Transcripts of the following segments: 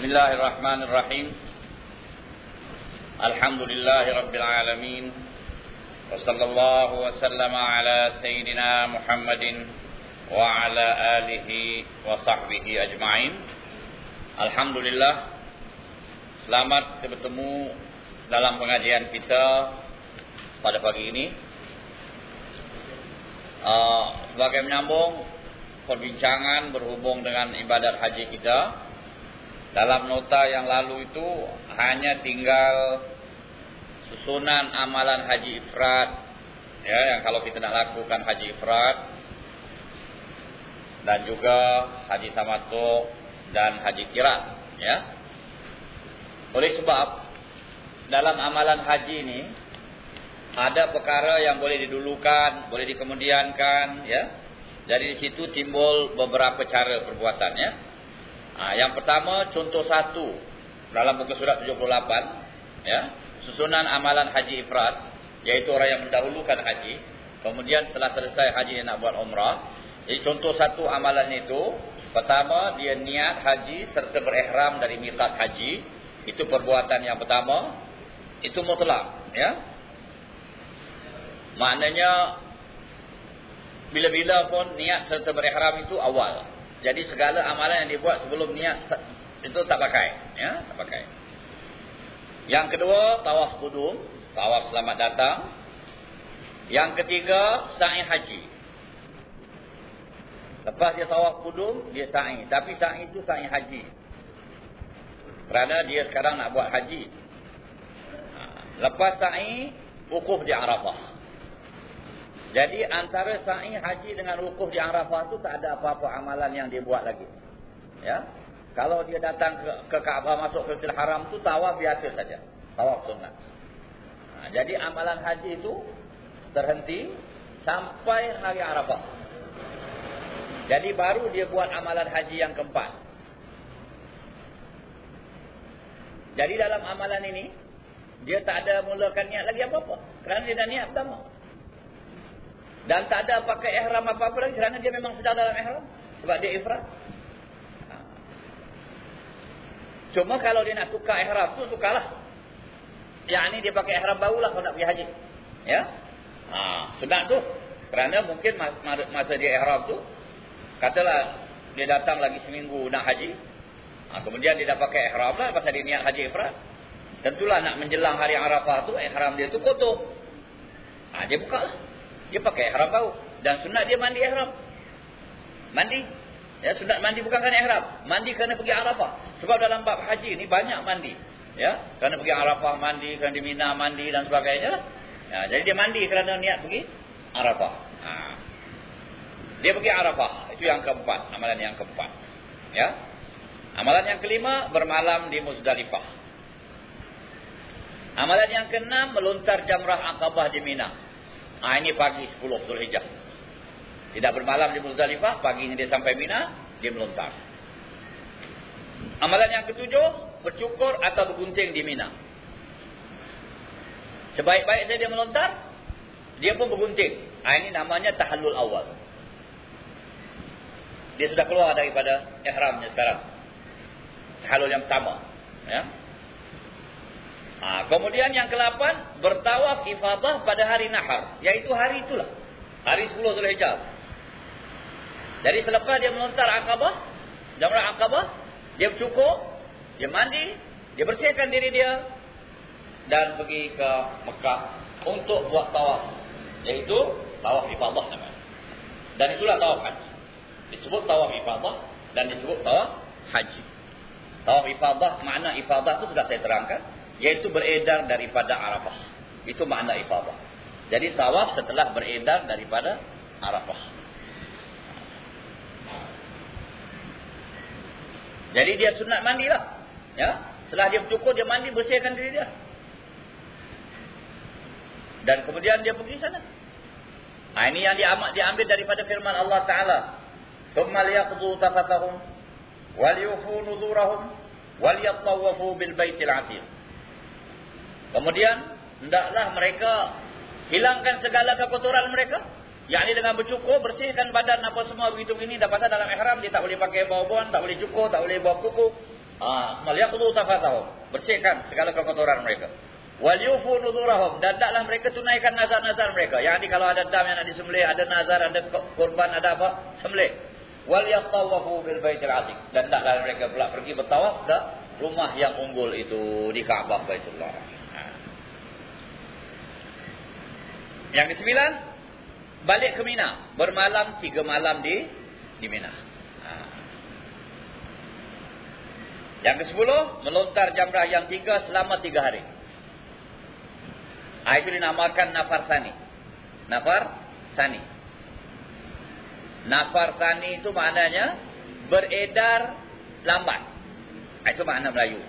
بسم الله الرحمن الرحيم الحمد لله رب العالمين وصلى الله وسلم على سيدنا محمد وعلى آله وصحبه أجمعين الحمد لله Selamat bertemu dalam pengajian kita pada pagi ini. Uh, sebagai menyambung perbincangan berhubung dengan ibadat haji kita. dalam nota yang lalu itu hanya tinggal susunan amalan haji ifrat. Ya, yang kalau kita nak lakukan haji ifrat dan juga haji tamattu dan haji kirat, ya. Oleh sebab dalam amalan haji ini ada perkara yang boleh didulukan, boleh dikemudiankan, ya. Dari situ timbul beberapa cara perbuatan, ya. Ha, yang pertama contoh satu dalam buku surat 78, ya. Susunan amalan haji ifrat, yaitu orang yang mendahulukan haji, kemudian setelah selesai haji dia nak buat umrah. Jadi contoh satu amalan itu, pertama dia niat haji serta berihram dari miqat haji. Itu perbuatan yang pertama. Itu mutlak. Ya. Maknanya. Bila-bila pun niat serta berihram itu awal. Jadi segala amalan yang dibuat sebelum niat. Itu tak pakai. Ya. Tak pakai. Yang kedua. Tawaf kudum. Tawaf selamat datang. Yang ketiga. Sa'i haji. Lepas dia tawaf kudum. Dia sa'i. Tapi sa'i itu sa'i haji. Kerana dia sekarang nak buat haji. Ha, lepas sa'i, wukuf di Arafah. Jadi antara sa'i haji dengan wukuf di Arafah tu tak ada apa-apa amalan yang dia buat lagi. Ya, Kalau dia datang ke, ke Kaabah masuk ke Sil Haram tu tawaf biasa saja. Tawaf sunat. Ha, jadi amalan haji itu terhenti sampai hari Arafah. Jadi baru dia buat amalan haji yang keempat. Jadi dalam amalan ini, dia tak ada mulakan niat lagi apa-apa. Kerana dia dah niat pertama. Dan tak ada pakai ihram apa-apa lagi. Kerana dia memang sedang dalam ihram. Sebab dia ifrat. Ha. Cuma kalau dia nak tukar ihram tu, tukarlah. Yang ini dia pakai ihram baru lah kalau nak pergi haji. Ya? Ha, sedang tu. Kerana mungkin masa dia ihram tu, katalah dia datang lagi seminggu nak haji, Ha, kemudian dia dah pakai ihram lah pasal dia niat haji ifrat. Tentulah nak menjelang hari Arafah tu ihram dia tu kotor. Ha, dia buka lah. Dia pakai ihram baru. Dan sunat dia mandi ihram. Mandi. Ya, sunat mandi bukan kerana ihram. Mandi kerana pergi Arafah. Sebab dalam bab haji ni banyak mandi. Ya, kerana pergi Arafah mandi, kerana di Mina mandi dan sebagainya lah. Ya, jadi dia mandi kerana niat pergi Arafah. Ha. Dia pergi Arafah. Itu yang keempat. Amalan yang keempat. Ya. Amalan yang kelima, bermalam di Muzdalifah. Amalan yang keenam, melontar jamrah akabah di Mina. Ha, ini pagi 10 Dhul Hijjah. Tidak bermalam di Muzdalifah, pagi ini dia sampai Mina, dia melontar. Amalan yang ketujuh, bercukur atau bergunting di Mina. Sebaik-baik dia melontar, dia pun bergunting. Ha, ini namanya tahallul awal. Dia sudah keluar daripada ihramnya sekarang halul yang pertama. Ya. Ha, kemudian yang ke-8 bertawaf ifadah pada hari nahar, yaitu hari itulah. Hari 10 Zulhijjah. Jadi selepas dia melontar Aqabah, Jamrah Aqabah, dia bercukur, dia mandi, dia bersihkan diri dia dan pergi ke Mekah untuk buat tawaf, yaitu tawaf ifadah namanya. Dan itulah tawaf haji. Disebut tawaf ifadah dan disebut tawaf haji. Tawaf ifadah, makna ifadah itu sudah saya terangkan Yaitu beredar daripada Arafah. Itu makna ifadah. Jadi tawaf setelah beredar daripada Arafah. Jadi dia sunat mandilah. Ya? Setelah dia bercukur, dia mandi, bersihkan diri dia. Dan kemudian dia pergi sana. Nah, ini yang diambil daripada firman Allah Ta'ala. ثُمَّ لِيَقْضُوا تَفَثَهُمْ waliyufu nuzurahum waliyatawafu bil baitil atiq kemudian hendaklah mereka hilangkan segala kekotoran mereka yakni dengan bercukur bersihkan badan apa semua begitu ini dapat dalam ihram dia tak boleh pakai bau-bauan tak boleh cukur tak boleh bawa kuku tafatahum. Bersihkan segala kekotoran mereka. Wal yufu nuzurahum dan taklah mereka tunaikan nazar-nazar mereka. Yang ni kalau ada dam yang nak disembelih, ada nazar, ada korban, ada apa, sembelih. Wal yatawafu bil baitil atiq dan taklah mereka pula pergi bertawaf ke rumah yang unggul itu di Kaabah Baitullah. Ha. Yang kesembilan, balik ke Mina, bermalam tiga malam di di Mina. Ha. Yang ke sepuluh, melontar jamrah yang tiga selama tiga hari. Ha, itu dinamakan nafar sani. Nafar sani. Nafar sani itu maknanya beredar lambat. Ha, itu makna Melayu.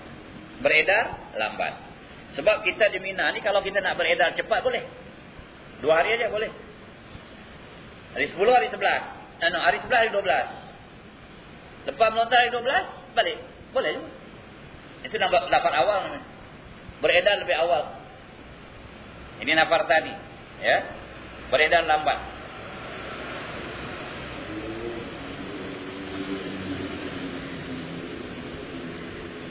Beredar lambat. Sebab kita di Mina ni kalau kita nak beredar cepat boleh. Dua hari aja boleh. Hari sepuluh, hari sebelas. Eh, no, hari sebelas, hari dua belas. Lepas melontar hari dua belas, balik. Boleh juga. Itu nampak dapat awal. Beredar lebih awal. Ini nafar tadi. Ya. Beredar lambat.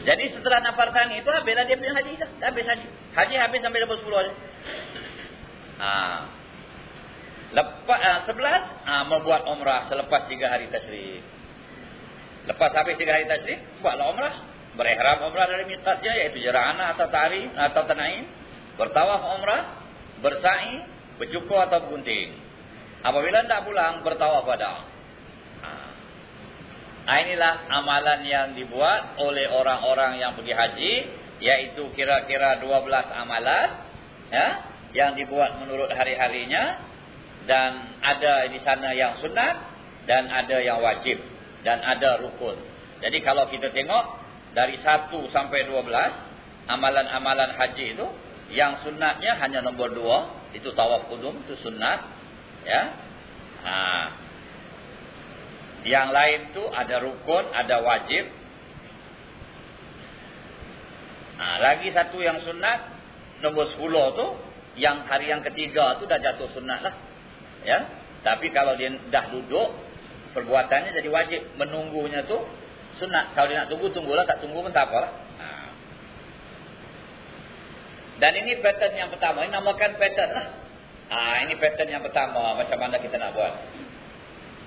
Jadi setelah nafar tani itu habislah dia punya haji dah. Habis haji. Haji habis sampai lepas 10 aja. Ha. Lepas uh, sebelas uh, membuat umrah selepas tiga hari tasrik. Lepas habis tiga hari tasrik, buatlah umrah. Berihram umrah dari miqatnya iaitu Jara'ana atau Tari atau Tanaim. Bertawaf umrah bersa'i, bercukur atau bergunting. Apabila tidak pulang, bertawaf pada. Nah, inilah amalan yang dibuat oleh orang-orang yang pergi haji, yaitu kira-kira 12 amalan ya, yang dibuat menurut hari-harinya dan ada di sana yang sunat dan ada yang wajib dan ada rukun. Jadi kalau kita tengok dari 1 sampai 12 amalan-amalan haji itu yang sunatnya hanya nombor dua. Itu tawaf kudum. Itu sunat. Ya. Ha. Yang lain tu ada rukun. Ada wajib. Ha. Lagi satu yang sunat. Nombor sepuluh tu. Yang hari yang ketiga tu dah jatuh sunat lah. Ya. Tapi kalau dia dah duduk. Perbuatannya jadi wajib. Menunggunya tu sunat. Kalau dia nak tunggu, tunggulah. Tak tunggu pun tak apa lah. Dan ini pattern yang pertama. Ini namakan pattern lah. Ha, ini pattern yang pertama. Macam mana kita nak buat.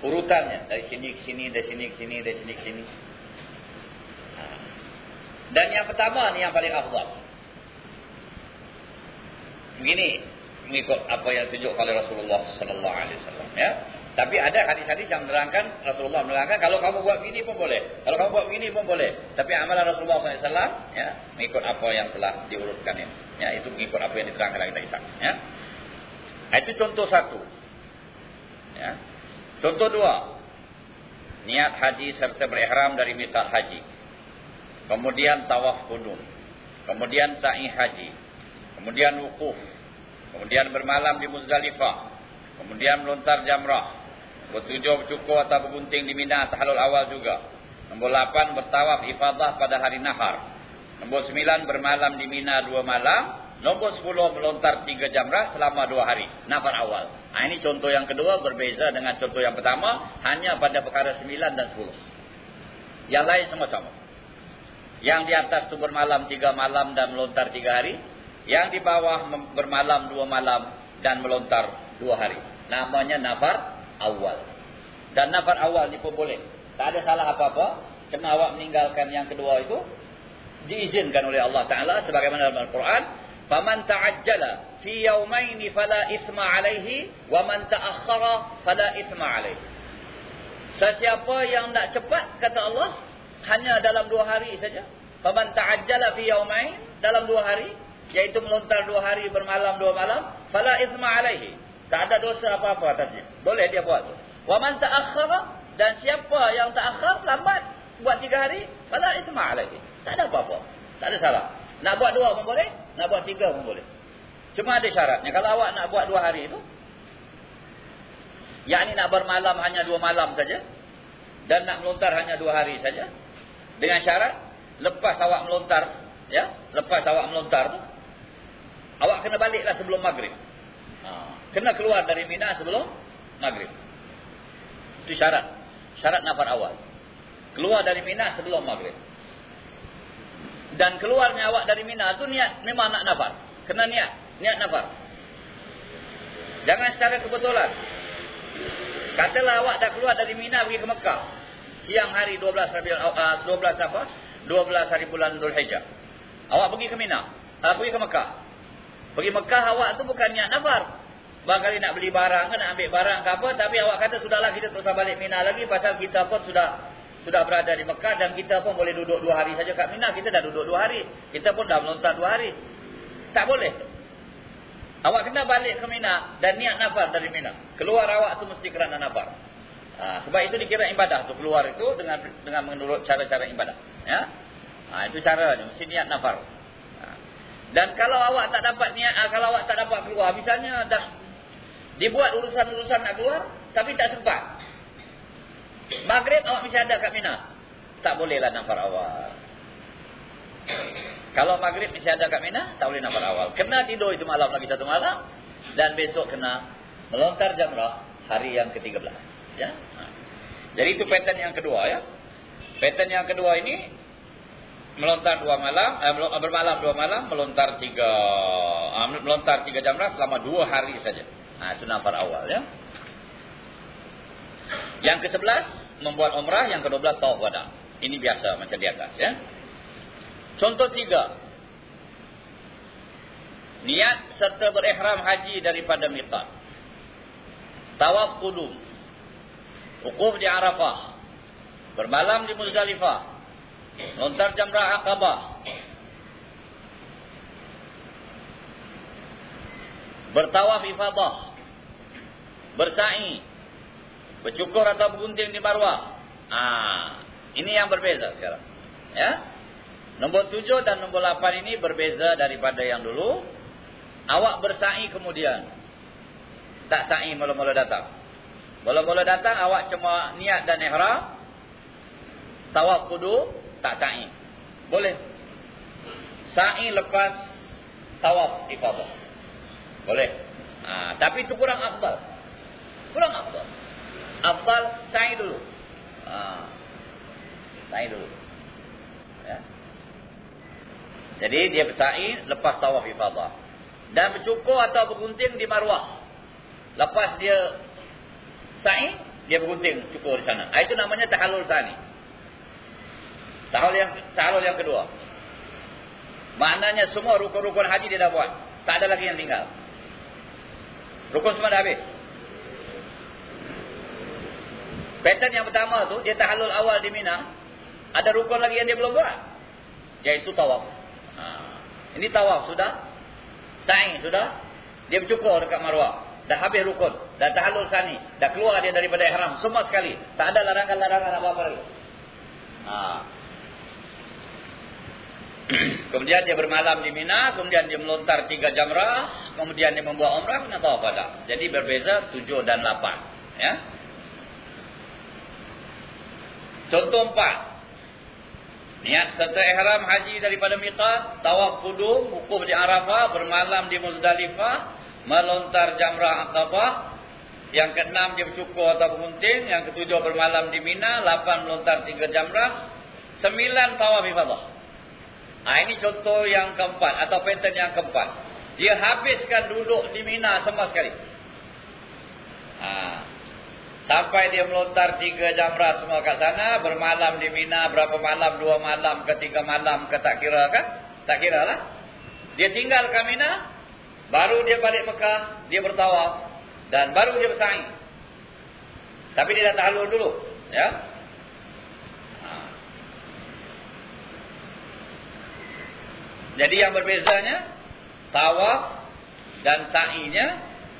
Urutannya. Dari sini ke sini, dari sini ke sini, dari sini ke sini. Ha. Dan yang pertama ni yang paling afdal. Begini. Mengikut apa yang tunjuk oleh Rasulullah Sallallahu Alaihi Wasallam. Ya. Tapi ada hadis-hadis yang menerangkan Rasulullah menerangkan kalau kamu buat begini pun boleh. Kalau kamu buat begini pun boleh. Tapi amalan Rasulullah SAW ya, mengikut apa yang telah diurutkan ini. Ya, itu mengikut apa yang diterangkan dalam kitab. Ya. Itu contoh satu. Ya. Contoh dua. Niat haji serta berihram dari miqat haji. Kemudian tawaf kudum. Kemudian sa'i haji. Kemudian wukuf. Kemudian bermalam di Muzdalifah. Kemudian melontar jamrah. Bertujuh bercukur atau bergunting di Mina tahalul awal juga. Nombor lapan bertawaf ifadah pada hari nahar. Nombor sembilan bermalam di Mina dua malam. Nombor sepuluh melontar tiga jamrah selama dua hari. Nafar awal. Nah, ini contoh yang kedua berbeza dengan contoh yang pertama. Hanya pada perkara sembilan dan sepuluh. Yang lain sama-sama. Yang di atas itu bermalam tiga malam dan melontar tiga hari. Yang di bawah bermalam dua malam dan melontar dua hari. Namanya nafar awal. Dan nafar awal ni pun boleh. Tak ada salah apa-apa. Cuma awak meninggalkan yang kedua itu. Diizinkan oleh Allah Ta'ala sebagaimana dalam Al-Quran. "Faman ta'ajjala fi فِي fala فَلَا 'alaihi wa man تَأَخَّرَ fala إِثْمَ 'alaihi." Sesiapa yang nak cepat, kata Allah, hanya dalam dua hari saja. "Faman ta'ajjala fi يَوْمَيْنِ Dalam dua hari yaitu melontar dua hari bermalam dua malam, fala isma alaihi. Tak ada dosa apa-apa atasnya. Boleh dia buat. Wa man ta'akhkhara dan siapa yang ta'akhkhar lambat buat tiga hari, fala isma alaihi. Tak ada apa-apa. Tak ada salah. Nak buat dua pun boleh, nak buat tiga pun boleh. Cuma ada syaratnya. Kalau awak nak buat dua hari itu, yakni nak bermalam hanya dua malam saja dan nak melontar hanya dua hari saja dengan syarat lepas awak melontar ya lepas awak melontar tu awak kena baliklah sebelum maghrib. Ha. Kena keluar dari Mina sebelum maghrib. Itu syarat. Syarat nafar awal. Keluar dari Mina sebelum maghrib. dan keluarnya awak dari Mina tu niat memang nak nafar. Kena niat, niat nafar. Jangan secara kebetulan. Katalah awak dah keluar dari Mina pergi ke Mekah. Siang hari 12 Rabiul uh, 12 apa? 12 hari bulan Zulhijjah. Awak pergi ke Mina, uh, pergi ke Mekah. Pergi Mekah awak tu bukan niat nafar. Barangkali nak beli barang ke nak ambil barang ke apa tapi awak kata sudahlah kita tak usah balik Mina lagi pasal kita pun sudah sudah berada di Mekah dan kita pun boleh duduk dua hari saja kat Mina. Kita dah duduk dua hari. Kita pun dah melontar dua hari. Tak boleh. Awak kena balik ke Mina dan niat nafar dari Mina. Keluar awak tu mesti kerana nafar. Ha, sebab itu dikira ibadah tu keluar itu dengan dengan menurut cara-cara ibadah. Ya? Ha, itu caranya. Mesti niat nafar. Dan kalau awak tak dapat niat, ha, kalau awak tak dapat keluar, misalnya dah dibuat urusan-urusan nak keluar, tapi tak sempat. Maghrib awak mesti ada kat Mina. Tak bolehlah nafar awal. Kalau maghrib mesti ada kat Mina, tak boleh nafar awal. Kena tidur itu malam lagi satu malam. Dan besok kena melontar jamrah hari yang ke-13. Ya? Ha. Jadi itu pattern yang kedua. ya. Pattern yang kedua ini, melontar dua malam, eh, bermalam dua malam, melontar tiga, uh, melontar tiga jamrah selama dua hari saja. Nah, itu nafar awal. ya. Yang ke-11, membuat umrah, yang ke-12 tawaf wada. Ini biasa macam di atas ya. Contoh tiga. Niat serta berihram haji daripada miqat. Tawaf qudum. Wukuf di Arafah. Bermalam di Muzdalifah. Lontar jamrah Aqabah. Bertawaf ifadah. Bersa'i Bercukur atau bergunting di marwah. Ah, ini yang berbeza sekarang. Ya. Nombor tujuh dan nombor lapan ini berbeza daripada yang dulu. Awak bersa'i kemudian. Tak sa'i mula-mula datang. Mula-mula datang awak cuma niat dan ihram. Tawaf kudu tak sa'i. Boleh. Sa'i lepas tawaf ifadah. Boleh. Ha, tapi itu kurang afdal. Kurang afdal afdal sa'i dulu. Ha. Sa'i dulu. Ya. Jadi dia bersa'i lepas tawaf ifadah. Dan bercukur atau bergunting di marwah. Lepas dia sa'i, dia bergunting cukur di sana. Ha, itu namanya tahallul sani. Tahallul yang tahallul yang kedua. Maknanya semua rukun-rukun haji dia dah buat. Tak ada lagi yang tinggal. Rukun semua dah habis. Pattern yang pertama tu dia tahallul awal di Mina. Ada rukun lagi yang dia belum buat. Yaitu tawaf. Ha. Ini tawaf sudah. Sa'i sudah. Dia bercukur dekat Marwah. Dah habis rukun. Dah tahallul sani. Dah keluar dia daripada ihram. Semua sekali. Tak ada larangan-larangan apa-apa lagi. Ha. kemudian dia bermalam di Mina. Kemudian dia melontar tiga jamrah. Kemudian dia membuat umrah. Kemudian tawaf pada. Jadi berbeza tujuh dan lapan. Ya. Contoh empat. Niat serta ihram haji daripada miqat, tawaf kudum, wukuf di Arafah, bermalam di Muzdalifah, melontar jamrah Aqabah. Yang keenam dia bercukur atau bergunting, yang ketujuh bermalam di Mina, lapan melontar tiga jamrah, sembilan tawaf ifadah. Ha, ini contoh yang keempat atau pattern yang keempat. Dia habiskan duduk di Mina semua sekali. Ha, Sampai dia melontar tiga jamrah semua kat sana. Bermalam di Mina. Berapa malam? Dua malam ke tiga malam ke tak kira kan? Tak kira lah. Dia tinggal ke Mina. Baru dia balik Mekah. Dia bertawaf. Dan baru dia bersaing. Tapi dia dah tahlul dulu. Ya. Jadi yang berbezanya. Tawaf dan sa'inya.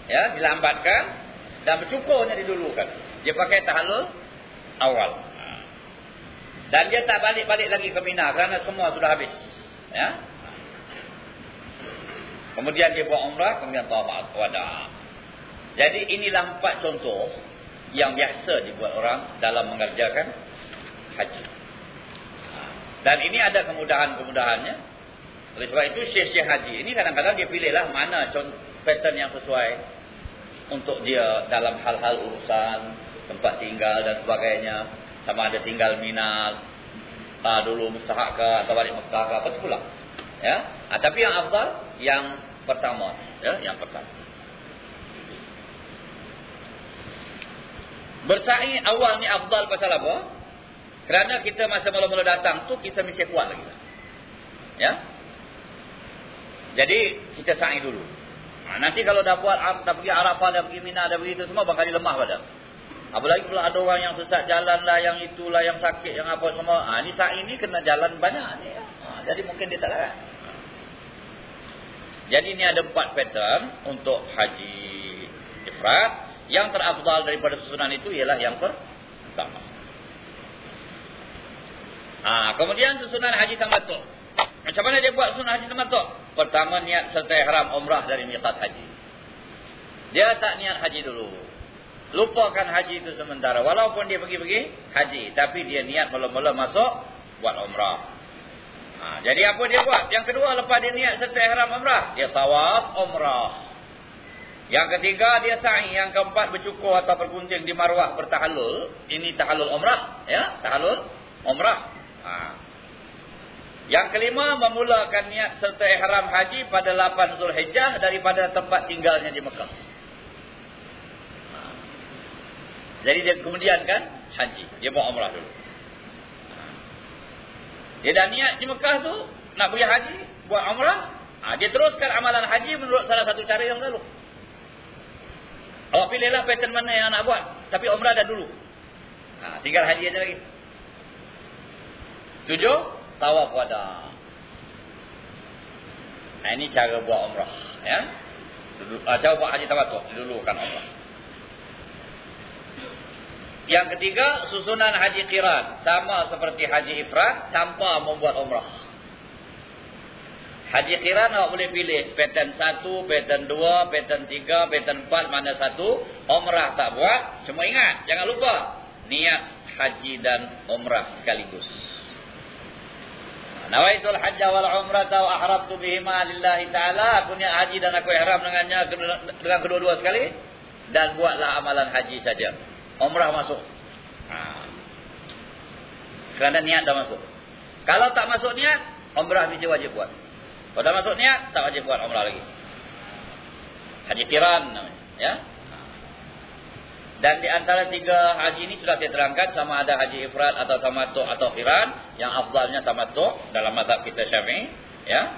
Ya, dilambatkan dan bercukurnya didulukan. Dia pakai tahallul awal. Dan dia tak balik-balik lagi ke Mina kerana semua sudah habis. Ya. Kemudian dia buat umrah, kemudian tawaf wada. Jadi inilah empat contoh yang biasa dibuat orang dalam mengerjakan haji. Dan ini ada kemudahan-kemudahannya. Oleh sebab itu syekh-syekh haji ini kadang-kadang dia pilihlah mana pattern yang sesuai untuk dia dalam hal-hal urusan tempat tinggal dan sebagainya sama ada tinggal Mina uh, dulu mustahak ke atau balik Mekah ke apa sepulang. Ya. Uh, tapi yang afdal yang pertama, ya, yang pertama. Bersa'i awal ni afdal pasal apa? Kerana kita masa mula-mula datang tu kita mesti kuat lagi. Ya. Jadi kita sa'i dulu. Ha, nanti kalau dah buat dah pergi Arafah, dah pergi Mina, dah begitu semua bakal lemah pada. Apalagi pula ada orang yang sesat jalan lah, yang itulah, yang sakit, yang apa semua. Ha, ni sa'i ni kena jalan banyak ni. Ha, jadi mungkin dia tak larat. Jadi ni ada empat pattern untuk haji ifrat. Yang terafdal daripada susunan itu ialah yang pertama. Ha, kemudian susunan haji tamattu. Macam mana dia buat susunan haji tamattu? Pertama niat serta ihram umrah dari miqat haji. Dia tak niat haji dulu. Lupakan haji itu sementara. Walaupun dia pergi-pergi haji. Tapi dia niat mula-mula masuk buat umrah. Ha, jadi apa dia buat? Yang kedua lepas dia niat serta ihram umrah. Dia tawaf umrah. Yang ketiga dia sa'i. Yang keempat bercukur atau bergunting di marwah bertahalul. Ini tahalul umrah. Ya, tahalul umrah. Ha. Yang kelima, memulakan niat serta ihram haji pada 8 Zulhijjah daripada tempat tinggalnya di Mekah. Jadi dia kemudian kan, haji. Dia buat umrah dulu. Dia dah niat di Mekah tu, nak pergi haji, buat umrah. Ha. Dia teruskan amalan haji menurut salah satu cara yang lalu. Awak pilihlah pattern mana yang nak buat. Tapi umrah dah dulu. Ha. Tinggal haji aja lagi. Tujuh tawaf wada. Nah, ini cara buat umrah, ya. Dulu, uh, cara buat haji tamattu, didulukan umrah. Yang ketiga, susunan haji qiran, sama seperti haji ifrad tanpa membuat umrah. Haji qiran awak boleh pilih pattern satu, pattern dua, pattern tiga, pattern empat, mana satu. Umrah tak buat, cuma ingat, jangan lupa. Niat haji dan umrah sekaligus. Nawaitul hajja wal umrata wa ahramtu bihima lillahi ta'ala. Aku niat haji dan aku ihram dengannya dengan kedua-dua sekali. Dan buatlah amalan haji saja. Umrah masuk. Ha. Kerana niat dah masuk. Kalau tak masuk niat, umrah mesti wajib buat. Kalau tak masuk niat, tak wajib buat umrah lagi. Haji kiran namanya. Ya? Dan di antara tiga haji ini sudah saya terangkan sama ada haji ifrat atau tamattu atau khiran, yang afdalnya tamattu dalam mazhab kita Syafi'i, ya.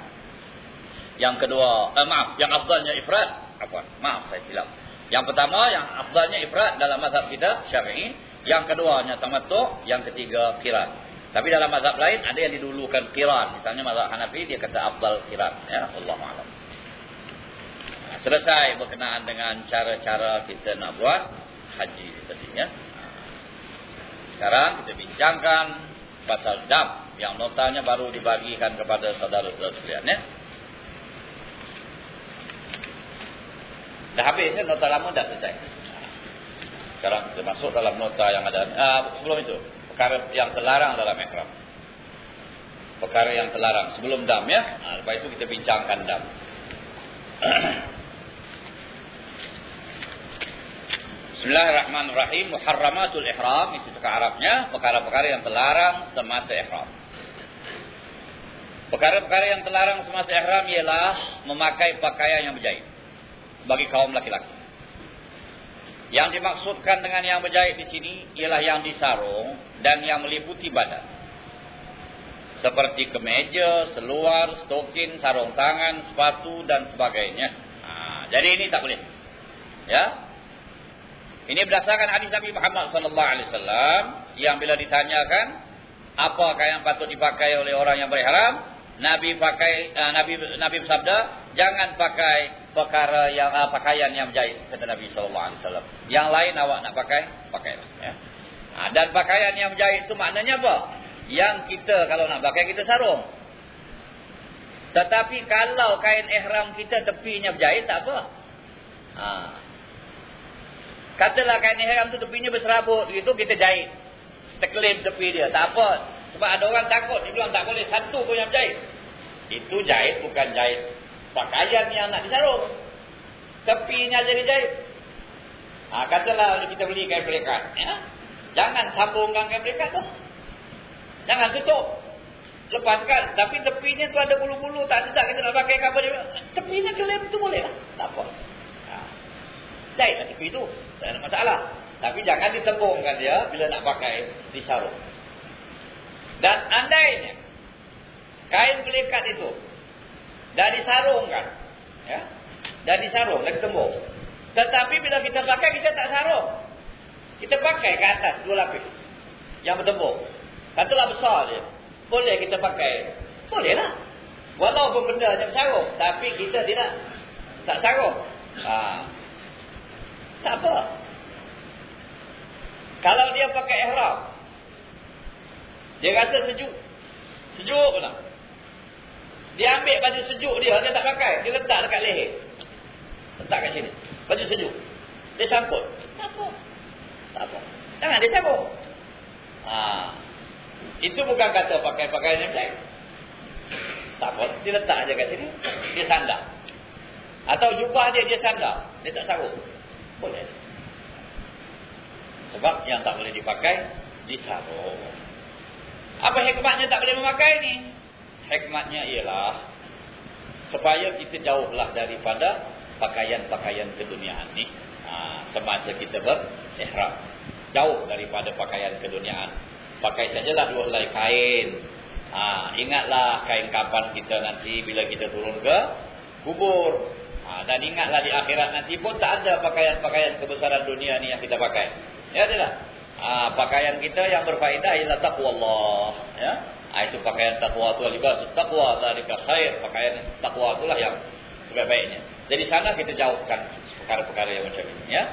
Yang kedua, eh, maaf, yang afdalnya ifrat, apa? Maaf saya silap. Yang pertama yang afdalnya ifrat dalam mazhab kita Syafi'i, yang keduanya tamattu, yang ketiga khiran. Tapi dalam mazhab lain ada yang didulukan khiran. Misalnya mazhab Hanafi dia kata afdal khiran, ya. Allah a'lam. Selesai berkenaan dengan cara-cara kita nak buat haji tadi ya. Sekarang kita bincangkan pasal dam yang notanya baru dibagikan kepada saudara-saudara sekalian ya. Dah habis ya nota lama dah selesai. Sekarang kita masuk dalam nota yang ada uh, sebelum itu perkara yang terlarang dalam ihram. Perkara yang terlarang sebelum dam ya. Nah, lepas itu kita bincangkan dam. Bismillahirrahmanirrahim. Muharramatul ihram itu cakap Arabnya, perkara-perkara yang terlarang semasa ihram. Perkara-perkara yang terlarang semasa ihram ialah memakai pakaian yang berjahit bagi kaum laki-laki. Yang dimaksudkan dengan yang berjahit di sini ialah yang disarung dan yang meliputi badan. Seperti kemeja, seluar, stokin, sarung tangan, sepatu dan sebagainya. Ha, jadi ini tak boleh. Ya, ini berdasarkan hadis Nabi Muhammad sallallahu alaihi wasallam yang bila ditanyakan apakah yang patut dipakai oleh orang yang berihram, Nabi pakai uh, Nabi Nabi bersabda, jangan pakai perkara yang uh, pakaian yang berjahit kata Nabi sallallahu alaihi wasallam. Yang lain awak nak pakai, pakailah ya. Ha, dan pakaian yang berjahit itu maknanya apa? Yang kita kalau nak pakai kita sarung. Tetapi kalau kain ihram kita tepinya berjahit tak apa. Ha, Katalah kain ihram tu tepinya berserabut gitu kita jahit. Kita klaim tepi dia. Tak apa. Sebab ada orang takut dia bilang tak boleh satu pun yang jahit. Itu jahit bukan jahit pakaian yang nak disarung. Tepinya jadi jahit. Ha, katalah kita beli kain pelikat. Ya? Jangan sambungkan kain pelikat tu. Jangan tutup. Lepaskan. Tapi tepinya tu ada bulu-bulu. Tak sedap kita nak pakai kapal. Tepinya kelem tu boleh lah. Tak apa. Ha. Jahitlah tepi tu. Tak ada masalah. Tapi jangan ditembungkan dia bila nak pakai di sarung. Dan andainya kain pelikat itu dah disarungkan. Ya? Dah disarung, dah ditembung. Tetapi bila kita pakai, kita tak sarung. Kita pakai ke atas dua lapis. Yang bertembung. Katalah besar dia. Boleh kita pakai? Bolehlah. Walaupun benda macam sarung. Tapi kita tidak tak sarung. Ha. Tak apa. Kalau dia pakai ihram. Dia rasa sejuk. Sejuk pula. Dia ambil baju sejuk dia. Dia tak pakai. Dia letak dekat leher. Letak kat sini. Baju sejuk. Dia sambut. Tak apa. Tak apa. Jangan dia sambut. Ha. Itu bukan kata pakai pakaian yang lain. Tak apa. Dia letak aja kat sini. Dia sandar. Atau jubah dia, dia sandar. Dia tak sarung. Boleh. Sebab yang tak boleh dipakai, disarung. Apa hikmatnya tak boleh memakai ni? Hikmatnya ialah supaya kita jauhlah daripada pakaian-pakaian keduniaan ni. Ha, semasa kita berihram. Jauh daripada pakaian keduniaan. Pakai sajalah dua helai kain. Ha, ingatlah kain kapan kita nanti bila kita turun ke kubur. Ha, dan ingatlah di akhirat nanti pun tak ada pakaian-pakaian kebesaran dunia ni yang kita pakai. Ya adalah. Ha, pakaian kita yang berfaedah ialah taqwa Allah. Ya. Ha, itu pakaian taqwa itu libas taqwa zalika khair. Pakaian taqwa itulah yang sebaik-baiknya. Jadi sana kita jauhkan perkara-perkara yang macam ini, ya.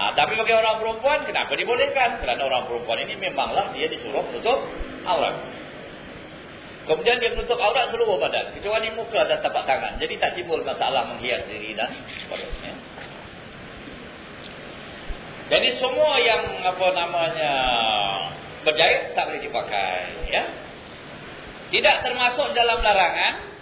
Ha, tapi bagi orang perempuan kenapa dibolehkan? Kerana orang perempuan ini memanglah dia disuruh menutup aurat. Kemudian dia menutup aurat seluruh badan, kecuali muka dan tapak tangan. Jadi tak timbul masalah menghias diri dan sebagainya. Jadi semua yang apa namanya berjahit tak boleh dipakai, ya. Tidak termasuk dalam larangan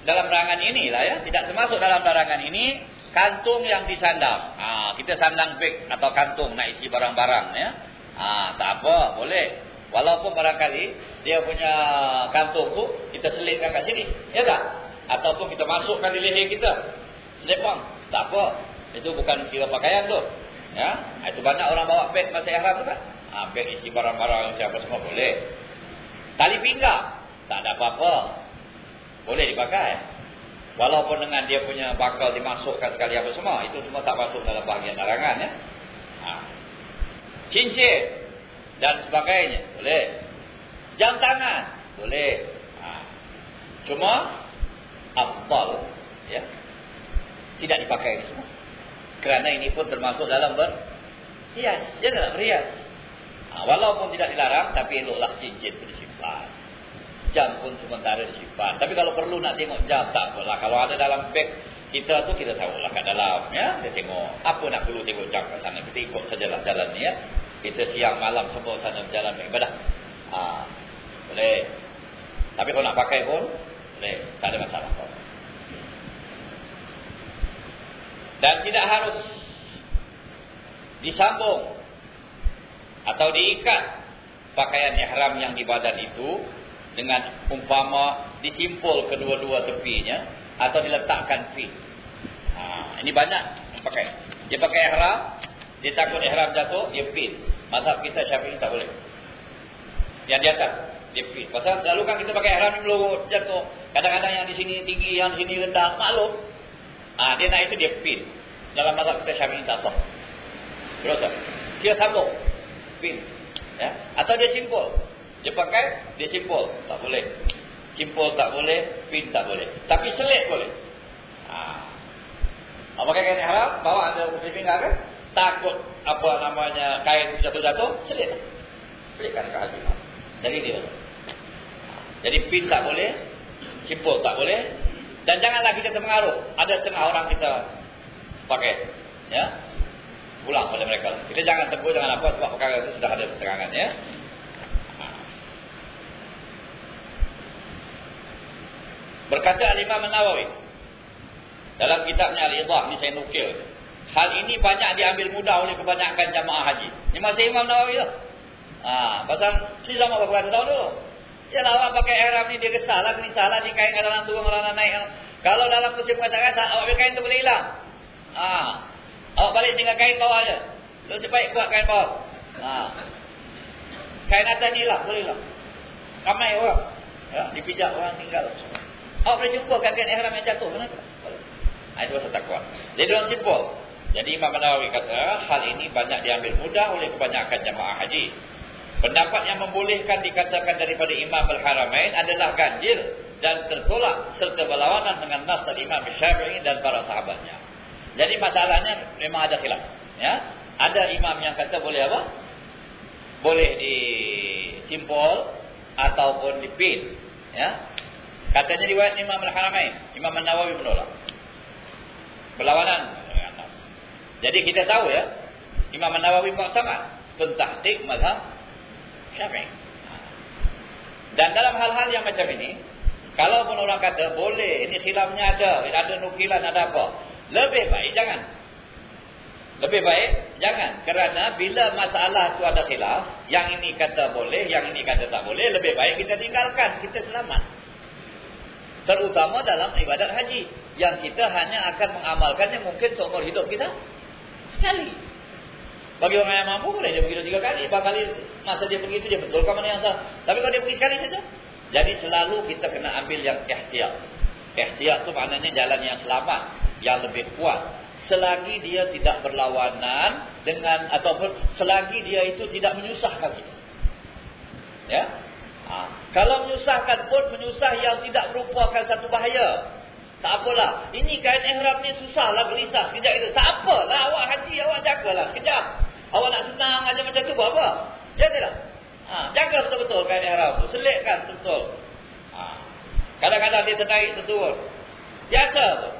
dalam larangan inilah ya, tidak termasuk dalam larangan ini kantung yang disandang. Ha, kita sandang beg atau kantung nak isi barang-barang ya. Ha, tak apa, boleh. Walaupun barangkali dia punya kantung tu kita selitkan kat sini, ya tak? Ataupun kita masukkan di leher kita. Selepang, tak apa. Itu bukan kira pakaian tu. Ya, itu banyak orang bawa beg masa ihram tu kan. Ha, beg isi barang-barang siapa semua boleh. Tali pinggang, tak ada apa-apa. Boleh dipakai. Walaupun dengan dia punya bakal dimasukkan sekali apa semua, itu semua tak masuk dalam bahagian larangan ya. Ha. Cincin dan sebagainya, boleh. Jam tangan, boleh. Ha. Cuma afdal ya. Tidak dipakai ini semua. Kerana ini pun termasuk dalam berhias. Dia tidak berhias. Ha, walaupun tidak dilarang, tapi eloklah cincin itu disimpan. Jam pun sementara disimpan. Tapi kalau perlu nak tengok jam, tak apalah. Kalau ada dalam beg kita tu, kita tahu lah kat dalam. Ya? Kita tengok. Apa nak perlu tengok jam kat sana. Kita ikut sajalah jalan ni. Ya? Kita siang malam semua sana berjalan beribadah. Ha, boleh. Tapi kalau nak pakai pun, boleh. Tak ada masalah. Dan tidak harus disambung atau diikat pakaian ihram yang di badan itu dengan umpama disimpul kedua-dua tepinya atau diletakkan fit. Ha, ini banyak pakai. Dia pakai ihram, dia takut ihram jatuh, dia fit. Mazhab kita Syafi'i tak boleh. Yang di atas, dia fit. Pasal selalu kan kita pakai ihram melurut jatuh. Kadang-kadang yang di sini tinggi, yang di sini rendah, maklum. Ah, dia nak itu dia pin. Dalam mazhab kita Syafi'i tak sah. Terus Dia sambung. Pin. Ya? Atau dia simpul. Dia pakai, dia simpul. Tak boleh. Simpul tak boleh, pin tak boleh. Tapi selit boleh. Ah. Ha. Pakai kain ihram, bawa ada di pinggang kan? Takut apa namanya kain jatuh-jatuh, selit. Selitkan dekat hati. Jadi dia. Jadi pin tak boleh, simpul tak boleh, dan janganlah kita terpengaruh. Ada setengah orang kita pakai. Ya. Pulang oleh mereka. Kita jangan tegur, jangan apa. Sebab perkara itu sudah ada keterangan. Ya. Berkata Al-Imam Nawawi dalam kitabnya Al-Idah, ini saya nukil. Hal ini banyak diambil mudah oleh kebanyakan jamaah haji. Ini masih Imam Nawawi lah. Ha, pasal si zaman beberapa tahun dulu. Yalah awak pakai ihram ni dia kesal lah, kenisah lah, ni kain dalam turun, dalam naik. Kalau dalam musim katakan, awak ambil kain tu boleh hilang. Ha. Awak balik tinggal kain bawah je. Lebih baik buat kain bawah. Ha. Kain atas ni hilang, boleh hilang. Ramai orang. Ya, dipijak orang tinggal. Awak boleh jumpa kain ihram yang jatuh. Kenapa? Ha, itu rasa takwa. Jadi orang simpul. Jadi Imam Nawawi kata hal ini banyak diambil mudah oleh kebanyakan jamaah haji. Pendapat yang membolehkan dikatakan daripada Imam Al-Haramain adalah ganjil dan tertolak serta berlawanan dengan nas Imam Syafi'i dan para sahabatnya. Jadi masalahnya memang ada khilaf. Ya? Ada imam yang kata boleh apa? Boleh disimpul ataupun dipin. Ya? Katanya riwayat Imam Al-Haramain, Imam An-Nawawi menolak. Berlawanan jadi kita tahu ya, Imam Nawawi muktamad pentahqiq mazhab Syafi'i. Dan dalam hal-hal yang macam ini, kalau pun orang kata boleh, ini khilafnya ada, ada nukilan ada apa, lebih baik jangan. Lebih baik jangan kerana bila masalah itu ada khilaf, yang ini kata boleh, yang ini kata tak boleh, lebih baik kita tinggalkan, kita selamat. Terutama dalam ibadat haji yang kita hanya akan mengamalkannya mungkin seumur hidup kita sekali. Bagi orang yang mampu boleh dia pergi tiga kali, empat kali masa dia pergi itu dia betul mana yang sah. Tapi kalau dia pergi sekali saja. Jadi selalu kita kena ambil yang ihtiyat. Ihtiyat tu maknanya jalan yang selamat, yang lebih kuat. Selagi dia tidak berlawanan dengan ataupun selagi dia itu tidak menyusahkan kita. Ya? Ha. Kalau menyusahkan pun menyusah yang tidak merupakan satu bahaya. Tak apalah. Ini kain ihram ni susahlah gelisah sekejap itu. Tak apalah. Awak haji awak jagalah sekejap. Awak nak senang aja macam tu buat apa? Ya tidak? Ha, jaga betul-betul kain ihram tu. Selitkan betul-betul. Ha. Kadang-kadang dia ternaik terturun. Biasa tu.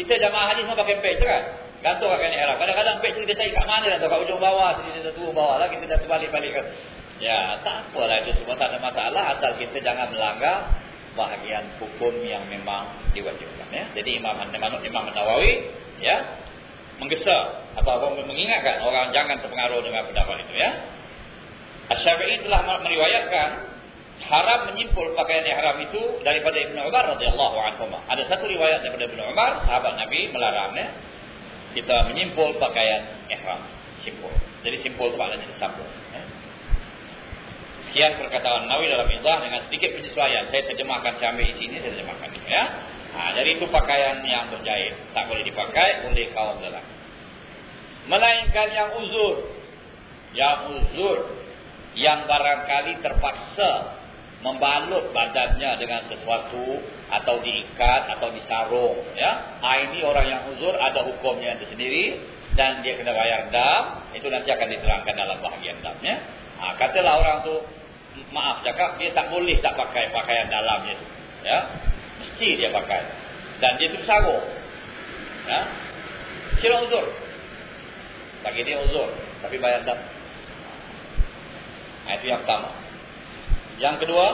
Kita jamaah haji semua pakai page kan? Gantung kain ihram. Kadang-kadang page tu kita cari kat mana dah tu? Kat ujung bawah. Sini kita turun bawah lah. Kita dah terbalik-balik kan. Ya, tak apalah itu semua tak ada masalah asal kita jangan melanggar bahagian hukum yang memang diwajibkan ya. Jadi Imam Imam, Imam Nawawi ya menggesa atau mengingatkan orang jangan terpengaruh dengan pendapat itu ya. Asy-Syafi'i telah meriwayatkan haram menyimpul pakaian yang haram itu daripada Ibnu Umar radhiyallahu anhu. Ada satu riwayat daripada Ibnu Umar, sahabat Nabi melarangnya kita menyimpul pakaian ihram simpul. Jadi simpul itu maknanya disambung. Sekian perkataan Nawawi dalam izah dengan sedikit penyesuaian. Saya terjemahkan saya ambil isi ini, saya terjemahkan ini. Ya? Ha, jadi itu pakaian yang berjahit. Tak boleh dipakai oleh kaum lelaki. Melainkan yang uzur. Yang uzur. Yang barangkali terpaksa membalut badannya dengan sesuatu atau diikat atau disarung. Ya? Ha, ini orang yang uzur ada hukumnya sendiri dan dia kena bayar dam. Itu nanti akan diterangkan dalam bahagian damnya. Ha, katalah orang tu maaf cakap dia tak boleh tak pakai pakaian dalamnya tu. Ya. Mesti dia pakai. Dan dia tu sarung. Ya. Kira uzur. Bagi dia uzur, tapi bayar dam. Itu yang pertama. Yang kedua,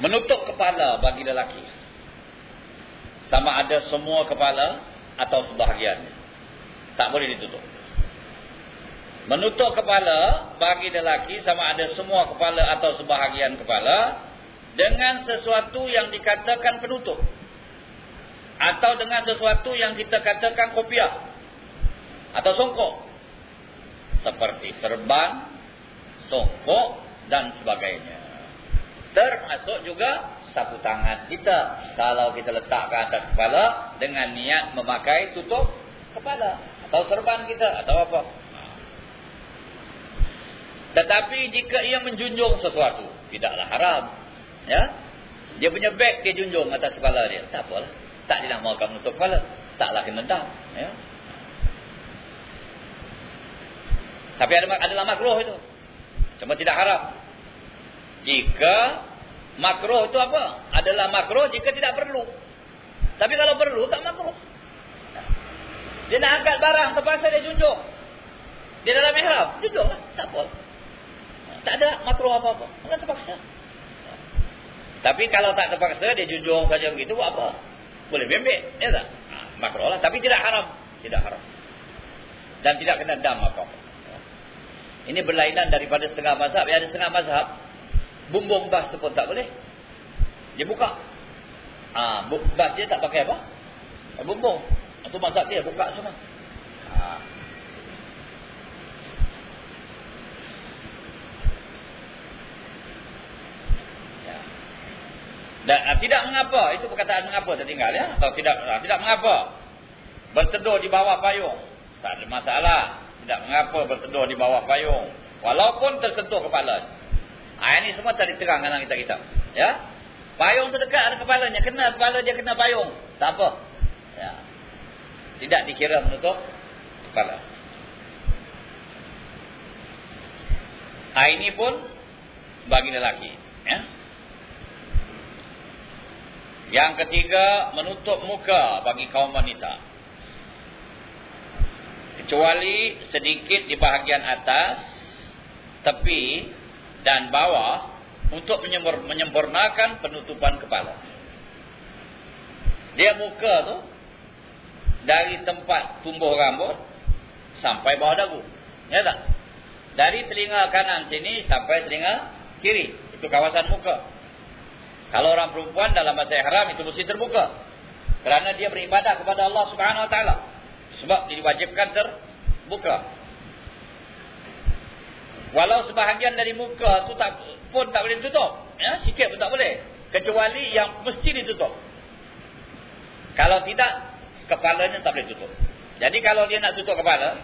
menutup kepala bagi lelaki. Sama ada semua kepala atau sebahagiannya. Tak boleh ditutup. Menutup kepala bagi lelaki sama ada semua kepala atau sebahagian kepala dengan sesuatu yang dikatakan penutup. Atau dengan sesuatu yang kita katakan kopiah. Atau songkok. Seperti serban, songkok dan sebagainya. Termasuk juga sapu tangan kita. Kalau kita letak ke atas kepala dengan niat memakai tutup kepala. Atau serban kita atau apa. Tetapi jika ia menjunjung sesuatu, tidaklah haram. Ya? Dia punya beg dia junjung atas kepala dia. Tak apalah. Tak dinamakan untuk kepala. Taklah kena dam. Ya? Tapi ada adalah makruh itu. Cuma tidak haram. Jika makruh itu apa? Adalah makruh jika tidak perlu. Tapi kalau perlu, tak makruh. Dia nak angkat barang, terpaksa dia junjung. Dia dalam ihram, junjung lah. Tak apa. Tak ada makruh apa-apa. Bukan terpaksa. Tapi kalau tak terpaksa, dia junjung saja begitu, buat apa? Boleh bembek. Ya tak? Ha, makruh lah. Tapi tidak haram. Tidak haram. Dan tidak kena dam apa-apa. Ini berlainan daripada setengah mazhab. Yang ada setengah mazhab, bumbung bas pun tak boleh. Dia buka. Ha, bas dia tak pakai apa? Bumbung. Itu mazhab dia, buka semua. Ha. Ya. Dan uh, tidak mengapa, itu perkataan mengapa tertinggal ya, atau tidak uh, tidak mengapa. Berteduh di bawah payung, tak ada masalah. Tidak mengapa berteduh di bawah payung. Walaupun tersentuh kepala. Ha, ini semua tadi terang dalam kita kita. Ya? Payung terdekat ada kepalanya. Kena kepala dia kena payung. Tak apa. Ya. Tidak dikira menutup kepala. Ha, ini pun bagi lelaki. Ya? Yang ketiga, menutup muka bagi kaum wanita. Kecuali sedikit di bahagian atas tepi dan bawah untuk menyempurnakan penutupan kepala. Dia muka tu dari tempat tumbuh rambut sampai bawah dagu. Ya tak? Dari telinga kanan sini sampai telinga kiri. Itu kawasan muka kalau orang perempuan dalam masa ihram itu mesti terbuka kerana dia beribadah kepada Allah Subhanahu wa taala sebab diwajibkan terbuka. Walau sebahagian dari muka tu tak pun tak boleh ditutup. Ya, sikit pun tak boleh. Kecuali yang mesti ditutup. Kalau tidak, kepalanya tak boleh tutup. Jadi kalau dia nak tutup kepala,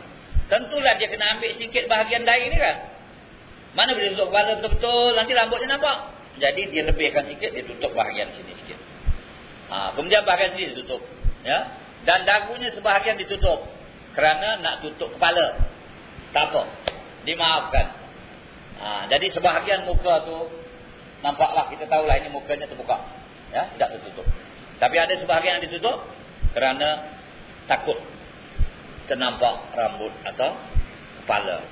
tentulah dia kena ambil sikit bahagian dahi ni kan. Mana boleh tutup kepala betul-betul, nanti rambutnya nampak. Jadi dia lebihkan sikit, dia tutup bahagian sini sikit. Ha, kemudian bahagian sini ditutup. Ya, dan dagunya sebahagian ditutup. Kerana nak tutup kepala. Tak apa. Dimaafkan. Ha, jadi sebahagian muka tu. Nampaklah kita tahulah ini mukanya terbuka. Ya, tidak tertutup. Tapi ada sebahagian yang ditutup. Kerana takut. Ternampak rambut atau kepala.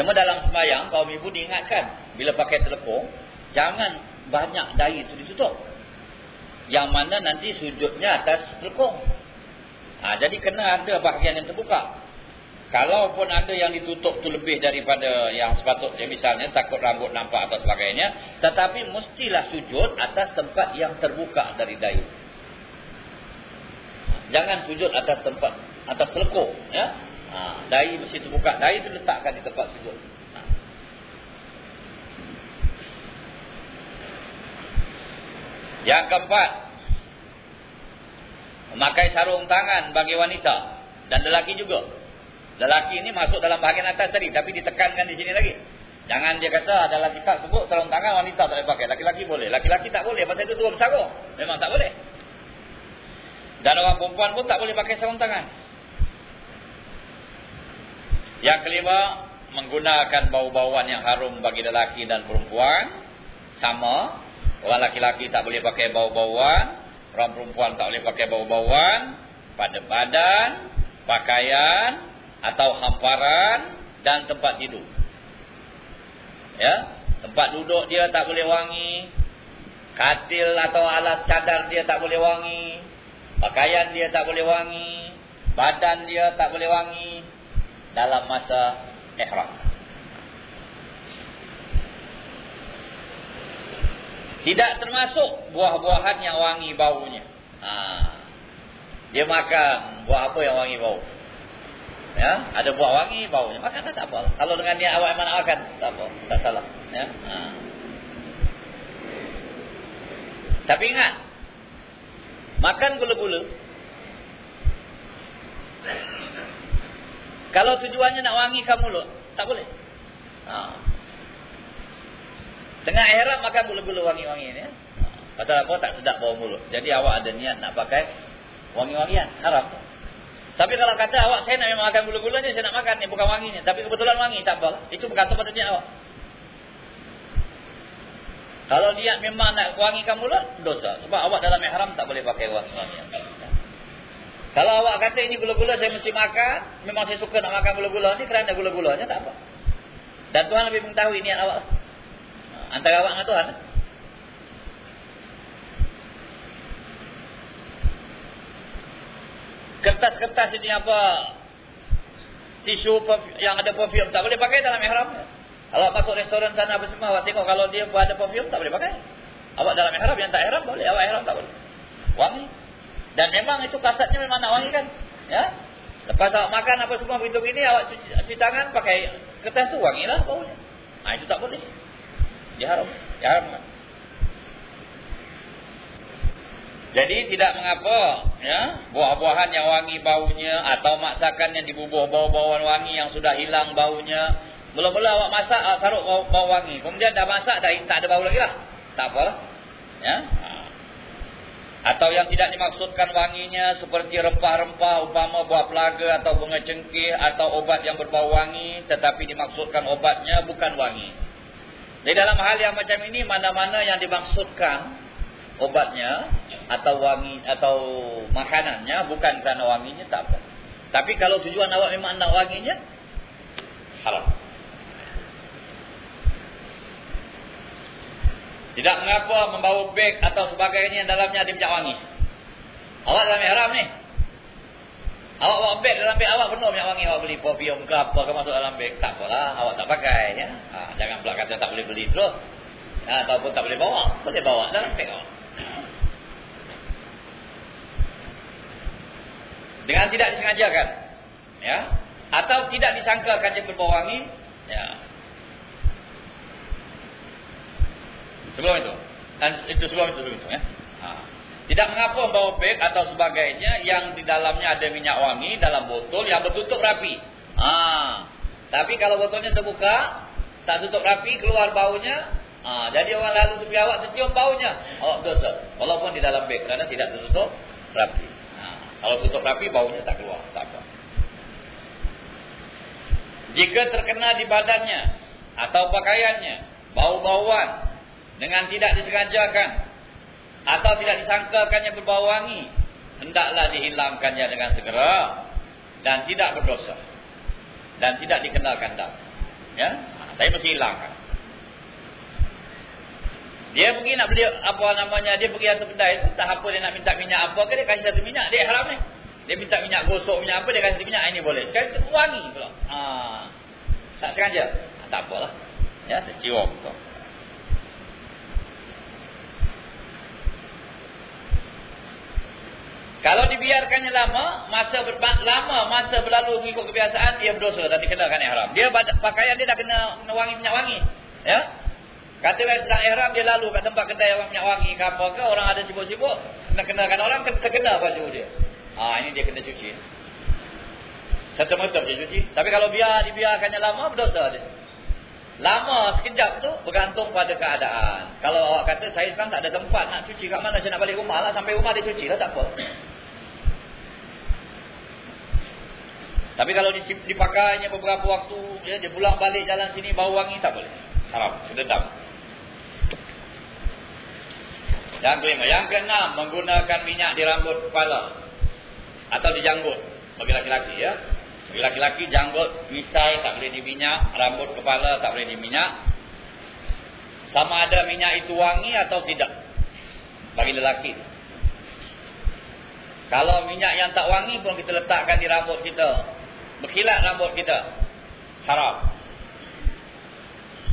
Cuma dalam sembahyang kaum ibu diingatkan. Bila pakai telepon. Jangan banyak dahi itu ditutup yang mana nanti sujudnya atas telekung. Ha, jadi kena ada bahagian yang terbuka. Kalaupun ada yang ditutup tu lebih daripada yang sepatutnya misalnya takut rambut nampak atau sebagainya, tetapi mestilah sujud atas tempat yang terbuka dari dayu. Jangan sujud atas tempat atas telekung, ya. Ha, dahi mesti terbuka. Dahi itu letakkan di tempat sujud. Yang keempat, memakai sarung tangan bagi wanita dan lelaki juga. Lelaki ini masuk dalam bahagian atas tadi tapi ditekankan di sini lagi. Jangan dia kata dalam kitab sebut sarung tangan wanita tak boleh pakai. Laki-laki boleh. Laki-laki tak boleh pasal itu turun sarung. Memang tak boleh. Dan orang perempuan pun tak boleh pakai sarung tangan. Yang kelima, menggunakan bau-bauan yang harum bagi lelaki dan perempuan. Sama, Orang laki-laki tak boleh pakai bau-bauan. Orang perempuan tak boleh pakai bau-bauan. Pada badan, pakaian, atau hamparan, dan tempat tidur. Ya, Tempat duduk dia tak boleh wangi. Katil atau alas cadar dia tak boleh wangi. Pakaian dia tak boleh wangi. Badan dia tak boleh wangi. Dalam masa ihram. Tidak termasuk buah-buahan yang wangi baunya. Ha. Dia makan buah apa yang wangi bau. Ya, ada buah wangi baunya. Makan tak apa. Kalau dengan dia awak mana makan, tak apa. Tak salah. Ya. Ha. Tapi ingat. Makan gula-gula. Kalau tujuannya nak wangikan mulut, tak boleh. Ha. Tengah ihram makan bulu-bulu wangi-wangi ni. Ya. Pasal apa? Tak sedap bau mulut. Jadi awak ada niat nak pakai wangi-wangian. Haram. Tapi kalau kata awak, saya nak makan bulu-bulu ni, saya nak makan ni. Bukan wanginya. Tapi kebetulan wangi, tak apa. Itu berkata pada niat awak. Kalau niat memang nak wangikan mulut, dosa. Sebab awak dalam ihram tak boleh pakai wangi-wangian. Kalau awak kata ini gula-gula saya mesti makan, memang saya suka nak makan gula-gula ni kerana gula-gulanya tak apa. Dan Tuhan lebih mengetahui niat awak antara awak dengan Tuhan. Kertas-kertas ini apa? tisu yang ada perfume tak boleh pakai dalam ihram. Kalau masuk restoran sana apa semua awak tengok kalau dia ada perfume tak boleh pakai. Awak dalam ihram yang tak ihram boleh, awak ihram tak boleh. Wangi. Dan memang itu kasatnya memang nak wangi kan? Ya. Lepas awak makan apa semua begitu begini awak cuci, cuci tangan pakai kertas tu wangilah baunya. Ah itu tak boleh. Diharam. Diharam. Jadi tidak mengapa ya, buah-buahan yang wangi baunya atau masakan yang dibubuh bau-bauan wangi yang sudah hilang baunya. Mula-mula awak masak awak taruh bau, bau wangi. Kemudian dah masak dah tak ada bau lagi lah. Tak apalah. Ya. Ha. Atau yang tidak dimaksudkan wanginya seperti rempah-rempah umpama buah pelaga atau bunga cengkeh atau obat yang berbau wangi tetapi dimaksudkan obatnya bukan wangi. Jadi dalam hal yang macam ini mana-mana yang dimaksudkan obatnya atau wangi atau makanannya bukan kerana wanginya tak apa. Tapi kalau tujuan awak memang nak wanginya haram. Tidak mengapa membawa beg atau sebagainya yang dalamnya ada minyak wangi. Awak dalam ihram ni. Awak bawa beg dalam beg awak penuh minyak wangi awak beli perfume ke apa ke masuk dalam beg. Tak apalah awak tak pakai ya. Ha, jangan pula kata tak boleh beli terus. Ha, ataupun tak boleh bawa. Boleh bawa dalam beg awak. dengan tidak disengajakan ya atau tidak disangkakan dia berbau wangi ya sebelum itu dan itu sebelum itu sebelum itu ya ha. tidak mengapa bawa beg atau sebagainya yang di dalamnya ada minyak wangi dalam botol yang bertutup rapi ha. tapi kalau botolnya terbuka tak tutup rapi keluar baunya ha. jadi orang lalu tepi awak tercium baunya awak dosa walaupun di dalam beg kerana tidak tertutup rapi kalau tutup rapi baunya tak keluar, tak apa. Jika terkena di badannya atau pakaiannya bau-bauan dengan tidak disengajakan atau tidak disangkakannya berbau wangi, hendaklah dihilangkannya dengan segera dan tidak berdosa dan tidak dikenalkan dah. Ya, saya mesti hilangkan. Dia pergi nak beli apa namanya, dia pergi satu kedai tu, tak apa dia nak minta minyak apa ke, dia kasih satu minyak, dia haram ni. Dia minta minyak gosok, minyak apa, dia kasih minyak, ini boleh. Sekali wangi pula. Ha. Tak sengaja. Ha, tak apalah. Ya, tercium tu. Kalau dibiarkannya lama, masa berbat lama, masa berlalu mengikut kebiasaan, dia berdosa dan dikenakan ihram. Dia pakaian dia dah kena, kena wangi minyak wangi. Ya? Katalah sedang ihram dia lalu kat tempat kedai orang minyak wangi ke apa ke orang ada sibuk-sibuk kena kenakan orang terkena baju dia. Ha ini dia kena cuci. Satu merta dia cuci. Tapi kalau biar dibiarkannya lama berdosa dia. Lama sekejap tu bergantung pada keadaan. Kalau awak kata saya sekarang tak ada tempat nak cuci kat mana saya nak balik rumah lah sampai rumah dia cuci lah tak apa. Tapi kalau dipakainya beberapa waktu ya, dia pulang balik jalan sini bau wangi tak boleh. Haram, sedendam. Yang kelima. Yang keenam, menggunakan minyak di rambut kepala. Atau di janggut. Bagi laki-laki ya. Laki-laki, janggut, misai tak boleh diminyak. Rambut kepala tak boleh diminyak. Sama ada minyak itu wangi atau tidak. Bagi lelaki. Kalau minyak yang tak wangi pun kita letakkan di rambut kita. Berkilat rambut kita. Haram.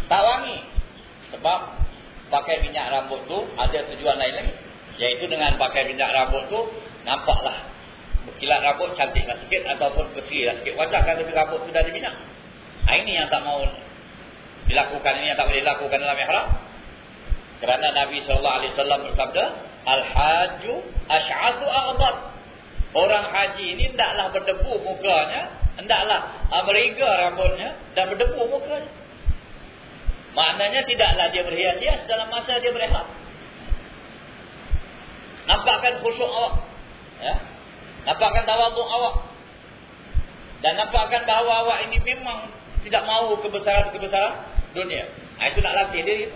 Tak wangi. Sebab pakai minyak rambut tu ada tujuan lain lagi. Iaitu dengan pakai minyak rambut tu nampaklah berkilat rambut cantiklah sikit ataupun bersihlah sikit. Wajah kan lebih rambut tu dari minyak. Ha, ini yang tak mau dilakukan ini yang tak boleh dilakukan dalam ihram. Kerana Nabi wasallam bersabda, "Al-hajju asy'atu aghbar." Orang haji ini hendaklah berdebu mukanya, hendaklah meriga rambutnya dan berdebu mukanya. Maknanya tidaklah dia berhias-hias dalam masa dia berihram. Nampakkan khusyuk awak. Ya? Nampakkan tawaduk awak. Dan nampakkan bahawa awak ini memang tidak mahu kebesaran-kebesaran dunia. Ha, itu nak latih dia.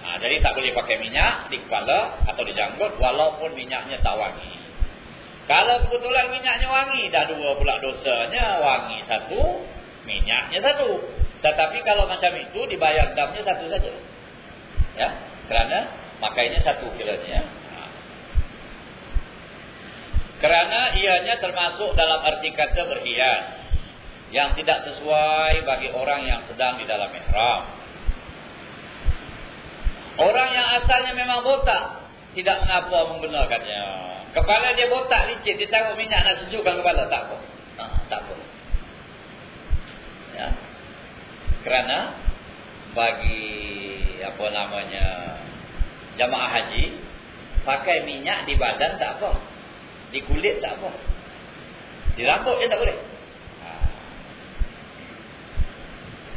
Ha, jadi tak boleh pakai minyak di kepala atau di janggut walaupun minyaknya tak wangi. Kalau kebetulan minyaknya wangi, dah dua pula dosanya. Wangi satu, minyaknya satu. Tetapi kalau macam itu dibayar damnya satu saja. Ya, kerana makainya satu kiranya. Kerana ianya termasuk dalam arti kata berhias. yang tidak sesuai bagi orang yang sedang di dalam ihram. Orang yang asalnya memang botak tidak mengapa membenarkannya. Kepala dia botak licin, dia taruh minyak nak sejukkan kepala tak apa. Ha, tak apa. Ya. Kerana bagi apa namanya jamaah haji pakai minyak di badan tak apa. Di kulit tak apa. Di rambut je tak boleh.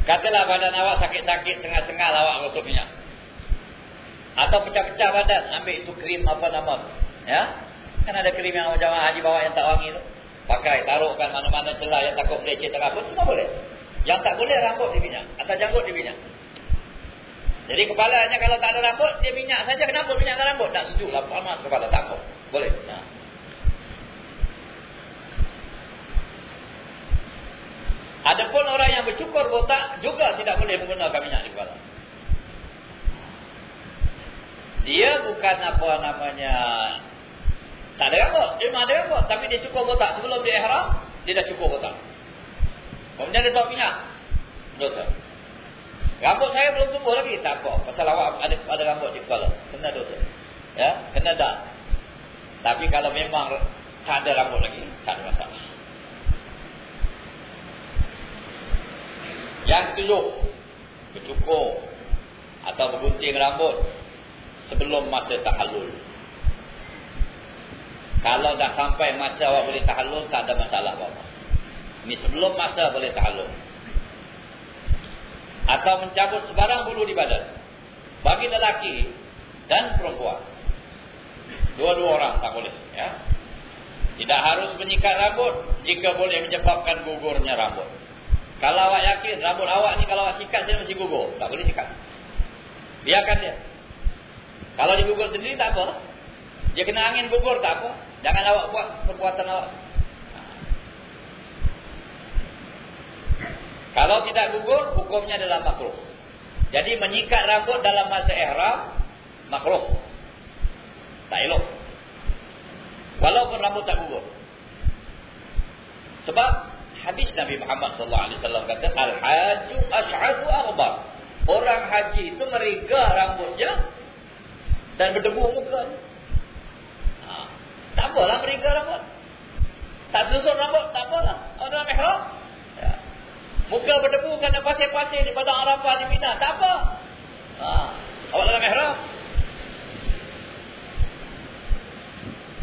Katalah badan awak sakit-sakit sengah-sengah awak gosok minyak. Atau pecah-pecah badan, ambil itu krim apa nama tu. Ya? Kan ada krim yang jamaah haji bawa yang tak wangi tu. Pakai, taruhkan mana-mana celah yang takut leceh tak apa, semua boleh. Yang tak boleh rambut di minyak, atau janggut di minyak. Jadi kepalanya kalau tak ada rambut, dia minyak saja. Kenapa minyak rambut? Tak sejuk lah, panas kepala, takut. Boleh. Ya. Adapun orang yang bercukur botak juga tidak boleh menggunakan minyak di kepala. Dia bukan apa namanya tak ada rambut, dia memang ada rambut tapi dia cukur botak sebelum dia ihram, dia dah cukur botak. Kemudian dia tahu minyak. Dosa. Rambut saya belum tumbuh lagi, tak apa. Pasal awak ada ada rambut di kepala, kena dosa. Ya, kena dah. Tapi kalau memang tak ada rambut lagi, tak ada masalah. Yang ketujuh Bercukur Atau bergunting rambut Sebelum masa tahallul. Kalau dah sampai masa awak boleh tahallul Tak ada masalah apa-apa. Ini sebelum masa boleh tahallul. Atau mencabut sebarang bulu di badan. Bagi lelaki Dan perempuan. Dua-dua orang tak boleh ya. Tidak harus menyikat rambut. Jika boleh menyebabkan gugurnya rambut kalau awak yakin rambut awak ni kalau awak sikat dia mesti gugur. Tak boleh sikat. Biarkan dia. Kalau digugur sendiri tak apa. Dia kena angin gugur tak apa. Jangan awak buat perbuatan awak. Kalau tidak gugur, hukumnya adalah makruh. Jadi menyikat rambut dalam masa ihram, makruh. Tak elok. Walaupun rambut tak gugur. Sebab hadis Nabi Muhammad sallallahu alaihi wasallam kata al-hajju ash'atu arba. Orang haji itu meriga rambutnya dan berdebu muka. Ha, tak apalah meriga rambut. Tak susut rambut, tak apalah. Kalau dalam ihram. Ya. Muka berdebu kerana pasir-pasir di padang Arafah di Mina, tak apa. Ha, awak dalam ihram.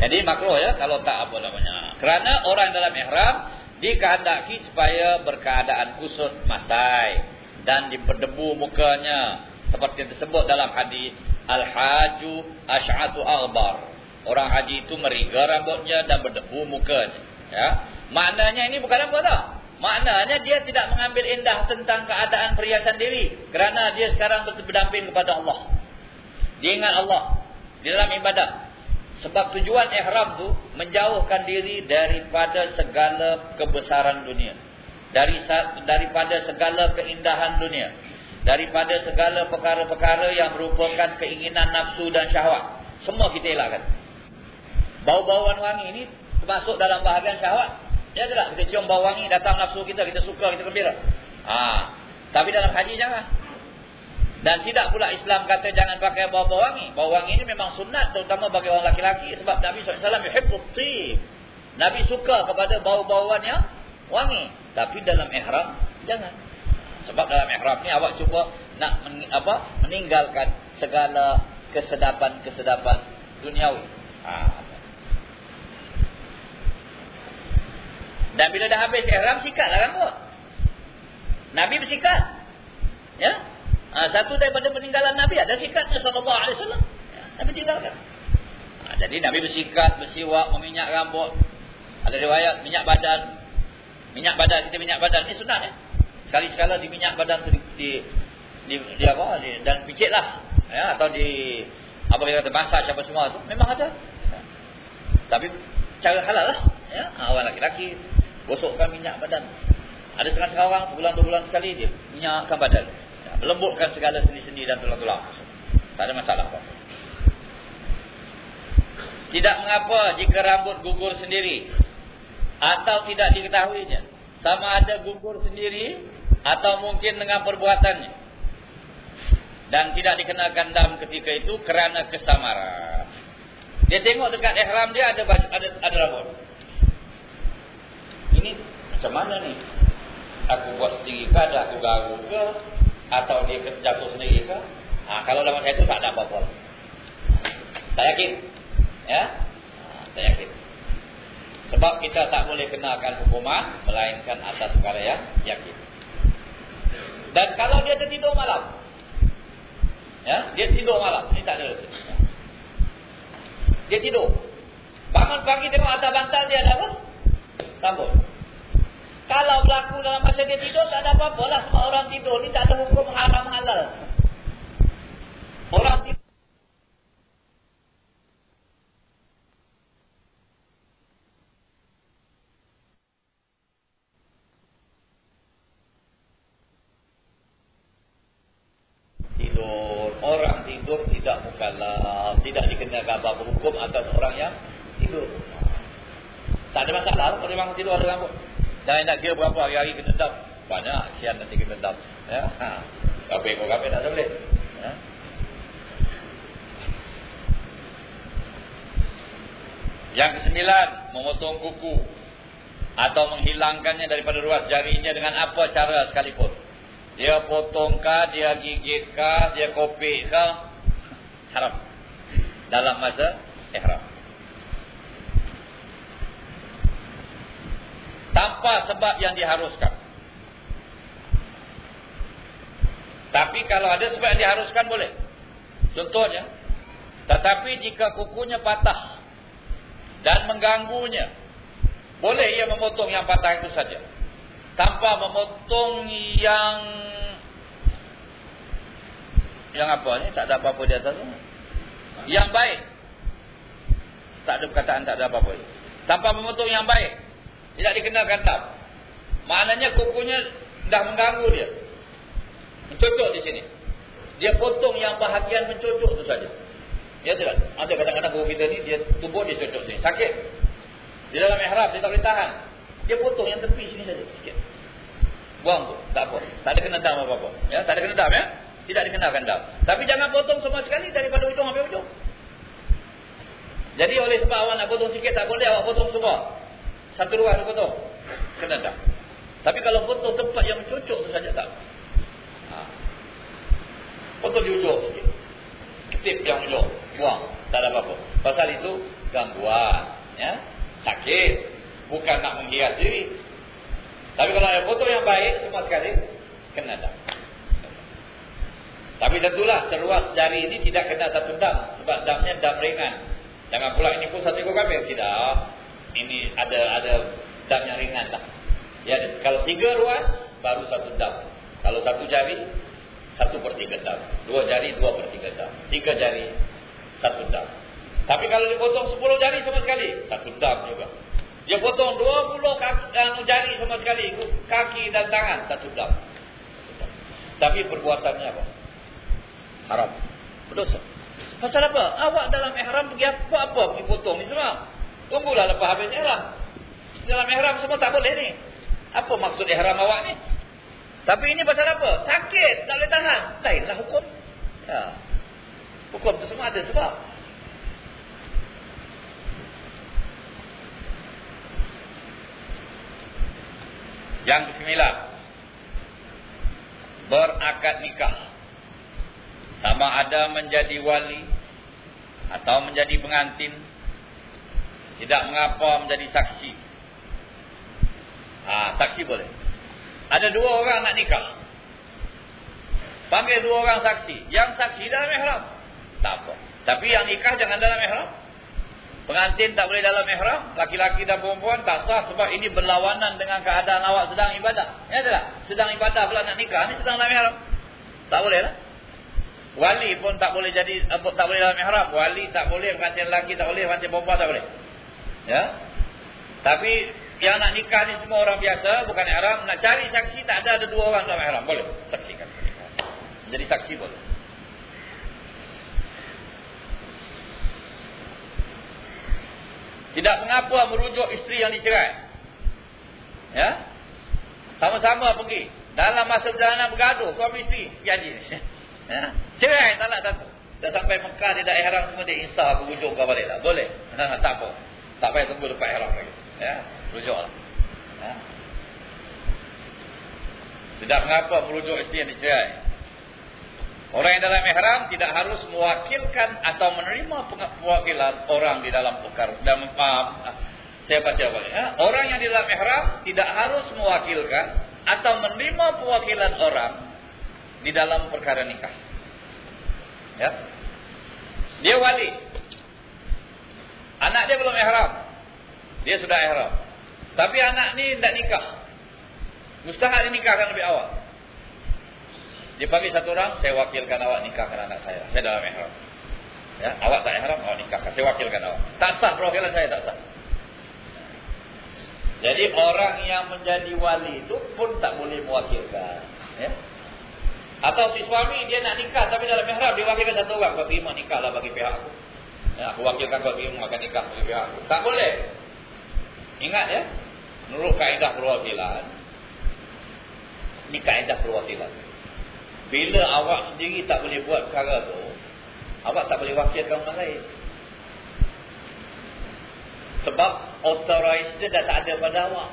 Jadi makruh ya kalau tak apa namanya. Kerana orang dalam ihram dikehendaki supaya berkeadaan kusut masai dan diperdebu mukanya. Seperti disebut dalam hadis al-haju asy'atu albar orang haji itu meriga rambutnya dan berdebu mukanya. Ya. Maknanya ini bukan apa tau. Maknanya dia tidak mengambil indah tentang keadaan perhiasan diri. Kerana dia sekarang berdamping kepada Allah. Dia ingat Allah. Di dalam ibadah sebab tujuan ihram tu menjauhkan diri daripada segala kebesaran dunia. Dari daripada segala keindahan dunia. Daripada segala perkara-perkara yang merupakan keinginan nafsu dan syahwat. Semua kita elakkan. Bau-bauan wangi ini termasuk dalam bahagian syahwat. Ya tidak? Kita cium bau wangi datang nafsu kita, kita suka, kita gembira. Ha. Tapi dalam haji jangan. Dan tidak pula Islam kata jangan pakai bau-bau wangi. Bau wangi ini memang sunat terutama bagi orang laki-laki. Sebab Nabi SAW yuhibbut tib. Nabi suka kepada bau-bauan yang wangi. Tapi dalam ihram, jangan. Sebab dalam ihram ni awak cuba nak apa, meninggalkan segala kesedapan-kesedapan duniawi. Ha. Dan bila dah habis ihram, sikatlah rambut. Nabi bersikat. Ya, Ha, satu daripada peninggalan Nabi ada sikatnya sallallahu alaihi wasallam. Nabi tinggalkan. Ha, jadi Nabi bersikat, bersiwak, meminyak rambut. Ada riwayat minyak badan. Minyak badan kita minyak badan ni sunat ya. Sekali-sekala di minyak badan di di, di, di apa? Di, dan picitlah ya atau di apa kita kata masak siapa semua tu memang ada. Tapi cara halal lah ya. Ha, orang laki-laki gosokkan minyak badan. Ada setengah-setengah orang sebulan dua bulan sekali dia minyakkan badan lembutkan segala sendi-sendi dan tulang-tulang. Tak ada masalah. Tidak mengapa jika rambut gugur sendiri atau tidak diketahuinya sama ada gugur sendiri atau mungkin dengan perbuatannya. Dan tidak dikenakan dam ketika itu kerana kesamaran. Dia tengok dekat ihram dia ada ada ada rambut. Ini macam mana ni? Aku buat sendiri ke? Ada aku garu ke? Atau dia jatuh sendiri ke? Ha, kalau dalam saya itu tak ada apa-apa. Tak yakin? Ya? Ha, tak yakin. Sebab kita tak boleh kenakan hukuman melainkan atas perkara yang yakin. Dan kalau dia tertidur malam. Ya, dia tidur malam. Ini tak ada. Dia tidur. Bangun pagi tengok atas bantal dia ada apa? Rambut. Kalau berlaku dalam masa dia tidur tak ada apa-apa lah sebab orang tidur ni tak ada hukum haram halal. Orang tidur tidur tidak mukallaf, tidak dikenakan apa hukum atas orang yang tidur. Tak ada masalah kalau memang tidur ada rambut. Dan nak kira berapa hari-hari kena dam. Banyak kian nanti kena dam. Ya. Ha. Tapi kau kami tak boleh. Ya. Yang kesembilan, memotong kuku atau menghilangkannya daripada ruas jarinya dengan apa cara sekalipun. Dia potongkah, dia gigitkah, dia kopikkah, haram dalam masa ihram. Tanpa sebab yang diharuskan. Tapi kalau ada sebab yang diharuskan boleh. Contohnya, tetapi jika kukunya patah dan mengganggunya, boleh ia memotong yang patah itu saja. Tanpa memotong yang yang apa ni? Tak ada apa-apa di atas tu. Yang baik. Tak ada perkataan tak ada apa-apa. Tanpa memotong yang baik. Tidak dikenakan tak. Maknanya kukunya dah mengganggu dia. Mencocok di sini. Dia potong yang bahagian mencocok tu saja. Ya tidak? Ada kadang-kadang kuku kita ni dia tubuh dia cocok sini. Sakit. Di dalam ihram dia tak boleh tahan. Dia potong yang tepi sini saja sikit. Buang tu. Tak apa. Tak ada kena dam apa-apa. Ya, tak ada kena dam ya. Tidak dikenakan dam. Tapi jangan potong semua sekali daripada ujung sampai ujung. Jadi oleh sebab awak nak potong sikit tak boleh awak potong semua. Satu ruas potong. Kena dam. Tapi kalau potong tempat yang cocok tu saja tak. Ha. Potong di ujung sikit. Ketip yang ujung. Buang. Tak ada apa-apa. Pasal itu gangguan. Ya? Sakit. Bukan nak menghias diri. Tapi kalau ada potong yang baik semua sekali. Kena dam. Tapi tentulah seruas jari ini tidak kena satu dam. Sebab damnya dam ringan. Jangan pula ini pun satu ekor kambing. Tidak. Ini ada ada dam yang ringan lah. Ya, kalau tiga ruas, baru satu dam. Kalau satu jari, satu per tiga dam. Dua jari, dua per tiga dam. Tiga jari, satu dam. Tapi kalau dipotong sepuluh jari sama sekali, satu dam juga. Dia potong dua puluh jari sama sekali, kaki dan tangan, satu dam. Tapi perbuatannya apa? haram. Berdosa. Pasal apa? Awak dalam ihram pergi apa apa pergi potong ni semua. Tunggulah lepas habis ihram. Dalam ihram semua tak boleh ni. Apa maksud ihram awak ni? Tapi ini pasal apa? Sakit, tak boleh tahan. Lainlah hukum. Ya. Hukum tu semua ada sebab. Yang kesembilan. Berakad nikah sama ada menjadi wali atau menjadi pengantin tidak mengapa menjadi saksi. Ha, saksi boleh. Ada dua orang nak nikah. Panggil dua orang saksi. Yang saksi dalam ihram. Tak apa. Tapi yang nikah jangan dalam ihram. Pengantin tak boleh dalam ihram. Laki-laki dan perempuan tak sah sebab ini berlawanan dengan keadaan awak sedang ibadah. Ya tak? Sedang ibadah pula nak nikah ni sedang dalam ihram. Tak boleh lah. Wali pun tak boleh jadi tak boleh dalam ihram. Wali tak boleh, pengantin lelaki tak boleh, pengantin perempuan tak boleh. Ya. Tapi yang nak nikah ni semua orang biasa, bukan ihram, nak cari saksi tak ada ada dua orang dalam ihram, boleh saksikan. Jadi saksi boleh. Tidak mengapa merujuk isteri yang dicerai. Ya. Sama-sama pergi. Dalam masa perjalanan bergaduh. Suami isteri. Haji. ya. Cerai tak nak satu. Dah sampai Mekah dia dah ihram semua dia insah aku rujuk kau balik tak? Boleh? tak apa. Tak payah tunggu dekat ihram lagi. Ya. Rujuklah. Ya. Tidak mengapa merujuk isteri yang dicerai. Orang yang dalam ihram tidak harus mewakilkan atau menerima perwakilan orang di dalam perkara. Dan, uh, saya baca balik. Ya. Orang yang di dalam ihram tidak harus mewakilkan atau menerima perwakilan orang di dalam perkara nikah. Ya. Dia wali. Anak dia belum ihram. Dia sudah ihram. Tapi anak ni tidak nikah. Mustahil dia nikahkan lebih awal. Dia panggil satu orang, saya wakilkan awak nikahkan anak saya. Saya dalam ihram. Ya, awak tak ihram, awak nikahkan. Saya wakilkan awak. Tak sah perwakilan saya, tak sah. Jadi orang yang menjadi wali itu pun tak boleh mewakilkan. Ya. Atau si suami dia nak nikah tapi dalam mihrab dia wakilkan satu orang. Kau terima nikah lah bagi pihak aku. Ya, aku wakilkan kau terima akan nikah aku. Tak boleh. Ingat ya. Menurut kaedah perwakilan. Ini kaedah perwakilan. Bila awak sendiri tak boleh buat perkara tu. Awak tak boleh wakilkan orang lain. Sebab otoris dia dah tak ada pada awak.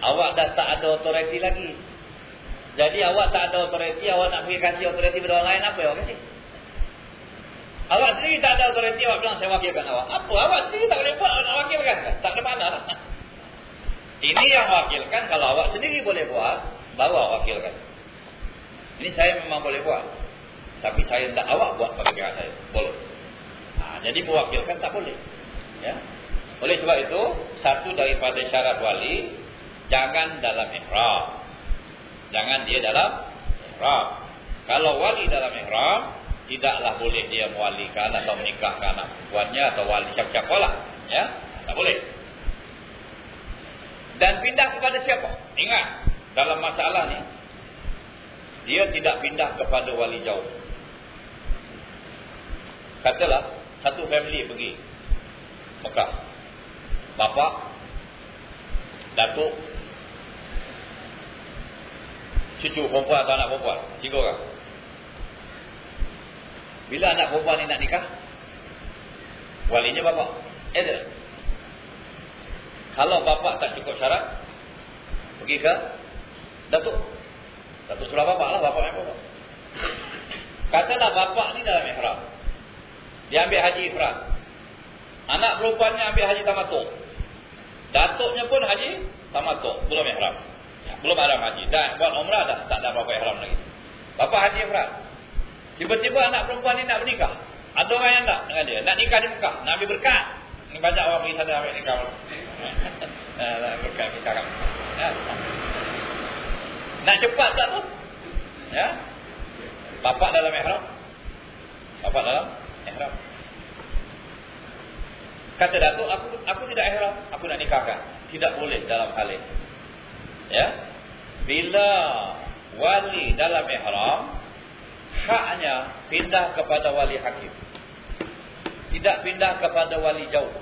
Awak dah tak ada otoriti lagi. Jadi awak tak ada otoriti, awak nak pergi kasih otoriti pada orang lain, apa yang awak kasih? Awak sendiri tak ada otoriti, awak bilang saya wakilkan awak. Apa? Awak sendiri tak boleh buat, nak wakilkan. Tak ada mana lah. Ini yang wakilkan, kalau awak sendiri boleh buat, baru awak wakilkan. Ini saya memang boleh buat. Tapi saya tidak awak buat pada pihak saya. Boleh. Ha, jadi mewakilkan tak boleh. Ya. Oleh sebab itu, satu daripada syarat wali, jangan dalam ihram. Jangan dia dalam ihram. Kalau wali dalam ihram, tidaklah boleh dia mewalikan atau menikahkan anak perempuannya atau wali siapa-siapa lah. Ya? Tak boleh. Dan pindah kepada siapa? Ingat, dalam masalah ni, dia tidak pindah kepada wali jauh. Katalah, satu family pergi Mekah bapa, datuk, cucu perempuan atau anak perempuan. Tiga orang. Bila anak perempuan ni nak nikah? Walinya bapa. Ada. Kalau bapa tak cukup syarat, pergi ke datuk. Datuk suruh bapa lah, bapa yang bapa. Katalah bapa ni dalam ihram. Dia ambil haji ifrat. Anak perempuannya ambil haji tamatuk. Datuknya pun haji tamatuk, belum ihram. Ya, belum ada haji. Dan buat umrah dah tak ada apa-apa ihram lagi. Bapa haji ihram. Tiba-tiba anak perempuan ni nak bernikah. Ada orang yang tak dengan dia. Nak nikah di Mekah. Nak ambil berkat. Ini banyak orang pergi sana ambil nikah. Nak berkat nikah kamu. Ya. Nak cepat tak tu? Ya. Bapak dalam ihram. Bapak dalam ihram. Kata Datuk, aku aku tidak ihram, aku nak nikahkan. Tidak boleh dalam hal ini. Ya. Bila wali dalam ihram, haknya pindah kepada wali hakim. Tidak pindah kepada wali jauh.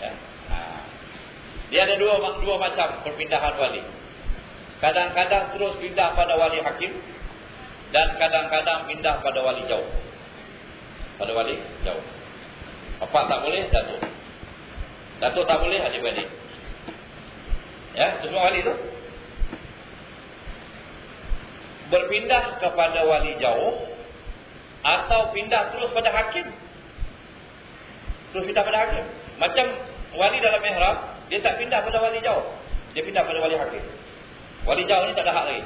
Ya. Ha. Dia ada dua dua macam perpindahan wali. Kadang-kadang terus pindah pada wali hakim dan kadang-kadang pindah pada wali jauh. Pada wali jauh. Bapak tak boleh, Datuk. Datuk tak boleh, adik-beradik. Ya, itu semua wali itu. Berpindah kepada wali jauh atau pindah terus pada hakim. Terus pindah pada hakim. Macam wali dalam ihram, dia tak pindah pada wali jauh. Dia pindah pada wali hakim. Wali jauh ni tak ada hak lagi.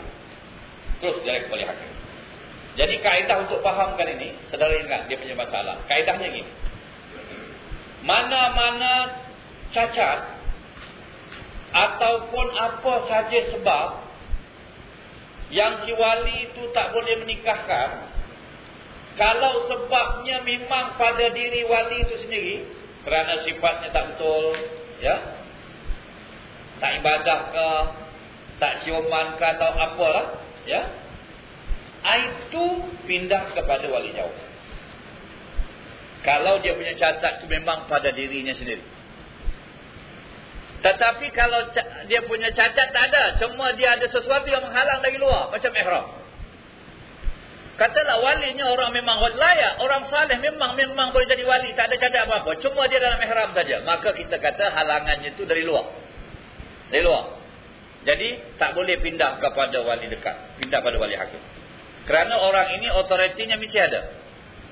Terus direct wali hakim. Jadi kaedah untuk fahamkan ini, saudara ingat dia punya masalah. Kaedahnya gini mana-mana cacat ataupun apa saja sebab yang si wali itu tak boleh menikahkan kalau sebabnya memang pada diri wali itu sendiri kerana sifatnya tak betul ya tak ibadah ke tak siuman ke atau apalah ya itu pindah kepada wali jauh kalau dia punya cacat itu memang pada dirinya sendiri. Tetapi kalau dia punya cacat tak ada. Cuma dia ada sesuatu yang menghalang dari luar. Macam ihram. Katalah walinya orang memang layak. Orang salih memang memang boleh jadi wali. Tak ada cacat apa-apa. Cuma dia dalam ihram saja. Maka kita kata halangannya itu dari luar. Dari luar. Jadi tak boleh pindah kepada wali dekat. Pindah pada wali hakim. Kerana orang ini otoritinya mesti ada.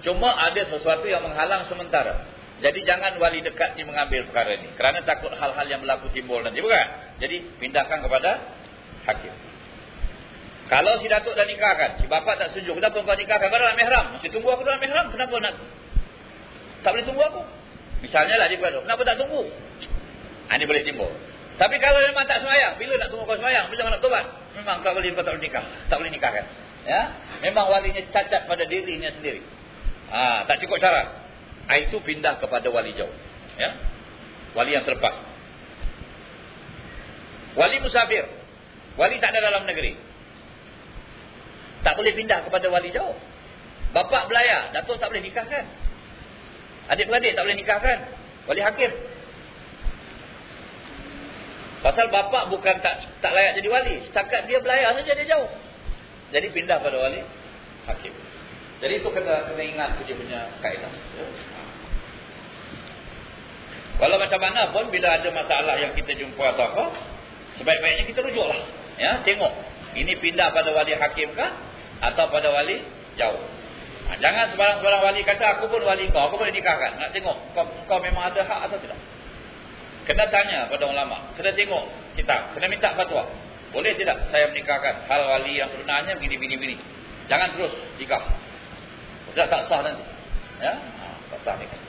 Cuma ada sesuatu yang menghalang sementara. Jadi jangan wali dekat ni mengambil perkara ini. Kerana takut hal-hal yang berlaku timbul nanti. Bukan? Jadi pindahkan kepada hakim. Kalau si datuk dah nikahkan. Si bapa tak setuju. Kenapa kau nikahkan? Kau dalam mihram. Mesti tunggu aku dalam mihram. Kenapa nak? Tak boleh tunggu aku. Misalnya lah dia berkata. Kenapa tak tunggu? Ha, ini boleh timbul. Tapi kalau memang tak semayang. Bila nak tunggu kau semayang? Bila nak tobat? Memang kau boleh kau tak boleh nikah. Tak boleh nikahkan. Ya? Memang walinya cacat pada dirinya sendiri. Ha, tak cukup syarat. Itu pindah kepada wali jauh. Ya? Wali yang selepas. Wali musafir. Wali tak ada dalam negeri. Tak boleh pindah kepada wali jauh. Bapak belayar. Datuk tak boleh nikahkan. Adik-beradik tak boleh nikahkan. Wali hakim. Pasal bapak bukan tak tak layak jadi wali. Setakat dia belayar saja dia jauh. Jadi pindah pada wali hakim. Jadi itu kena kena ingat dia punya kaedah. Walau macam mana pun bila ada masalah yang kita jumpa atau apa, sebaik-baiknya kita rujuklah. Ya, tengok. Ini pindah pada wali hakim kah atau pada wali jauh. Ha, jangan sebarang-sebarang wali kata aku pun wali kau, aku boleh nikahkan. Nak tengok kau, kau memang ada hak atau tidak. Kena tanya pada ulama, kena tengok kita, kena minta fatwa. Boleh tidak saya menikahkan hal wali yang sebenarnya begini-begini. Jangan terus nikah. Sebab tak sah nanti. Ya? Ha, tak sah nikah.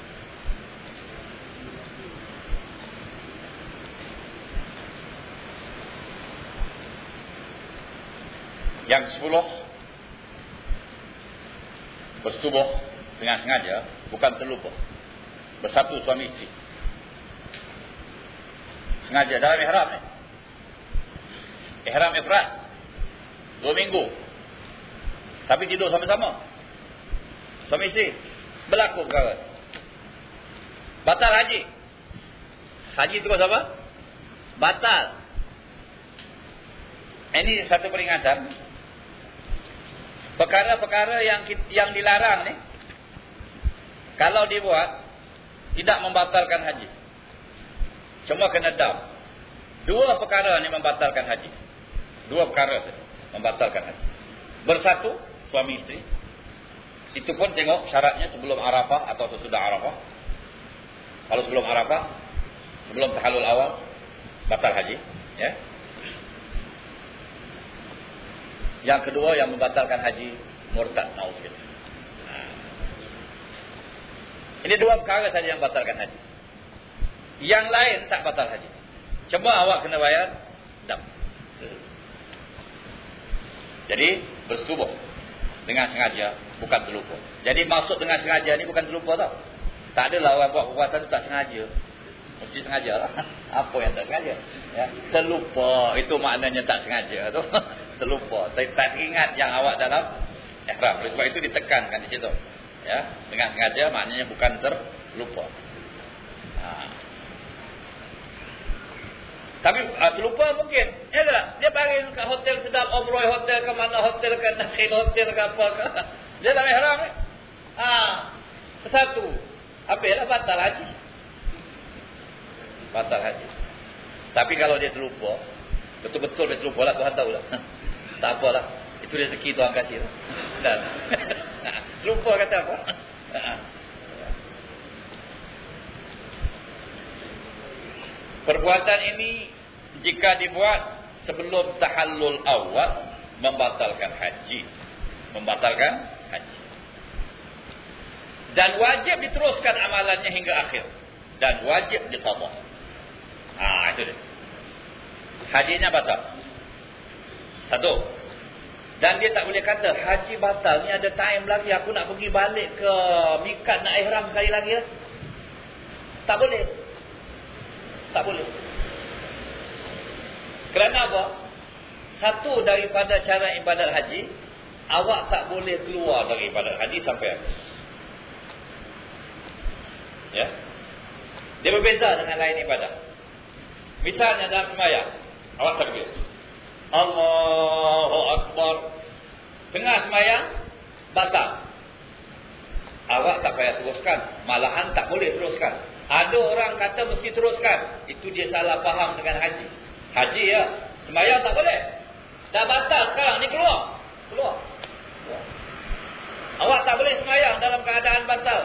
Yang sepuluh Bersetubuh dengan sengaja Bukan terlupa. Bersatu suami isteri. Sengaja dalam ihram ni. Ihram ifrat. Dua minggu. Tapi tidur sama-sama. Suami isteri. Berlaku perkara. Batal haji. Haji itu apa? Batal. Ini satu peringatan Perkara-perkara yang yang dilarang ni kalau dibuat tidak membatalkan haji. Cuma kena dam. Dua perkara ni membatalkan haji. Dua perkara saja membatalkan haji. Bersatu suami isteri. Itu pun tengok syaratnya sebelum Arafah atau sesudah Arafah. Kalau sebelum Arafah, sebelum tahalul awal batal haji, ya. Yang kedua yang membatalkan haji murtad nauzubillah. Ha. Ini dua perkara saja yang membatalkan haji. Yang lain tak batal haji. Cuma awak kena bayar dam. Jadi bersetubuh dengan sengaja bukan terlupa. Jadi masuk dengan sengaja ni bukan terlupa tau. Tak adalah orang buat perbuatan tu tak sengaja. Mesti sengaja lah. Apa yang tak sengaja? Ya, terlupa. Itu maknanya tak sengaja tu. terlupa. Tak, tak ingat yang awak dalam ihram. Oleh sebab itu ditekankan di situ. Ya, dengan sengaja maknanya bukan terlupa. Ha. Tapi uh, terlupa mungkin. Ya tak? Dia pergi ke hotel sedap, Omroy hotel ke mana hotel ke Nakhil hotel ke apa ke. Dia dalam ihram ni. Ha. Satu. Ya? Batal haji. Batal haji. Tapi kalau dia terlupa, betul-betul dia terlupa lah, Tuhan tahu lah. Tak apalah. Itu rezeki Tuhan kasih. Dan lupa kata apa? Perbuatan ini jika dibuat sebelum tahallul awal membatalkan haji. Membatalkan haji. Dan wajib diteruskan amalannya hingga akhir. Dan wajib diqadha. Ah itu dia. Hajinya batal. Satu. Dan dia tak boleh kata haji batal ni ada time lagi aku nak pergi balik ke mikat nak ihram sekali lagi lah. Tak boleh. Tak boleh. Kerana apa? Satu daripada cara ibadat haji, awak tak boleh keluar dari ibadat haji sampai habis. Ya. Dia berbeza dengan lain ibadat. Misalnya dalam semayang. Awak takbir. Allahu Akbar. Tengah semayang. Batal. Awak tak payah teruskan. Malahan tak boleh teruskan. Ada orang kata mesti teruskan. Itu dia salah faham dengan haji. Haji ya. Semayang tak boleh. Dah batal sekarang. Ni keluar. Keluar. Awak tak boleh semayang dalam keadaan batal.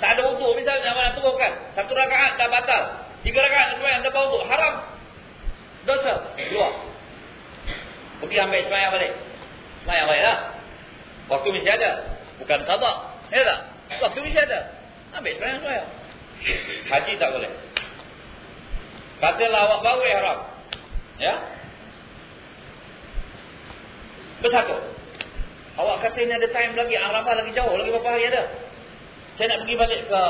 Tak ada untuk misalnya. Nak turunkan. Satu rakaat dah batal. Tiga rakaat semayang tanpa untuk. Haram. Dosa. Keluar. Pergi ambil semayang balik. Semayang balik lah. Waktu mesti ada. Bukan sabak. Ya tak? Waktu mesti ada. Ambil semayang semayang. Haji tak boleh. Katalah awak baru ihram. Ya? Bersatu. Awak kata ini ada time lagi. Arafah lagi jauh. Lagi berapa hari ada? Saya nak pergi balik ke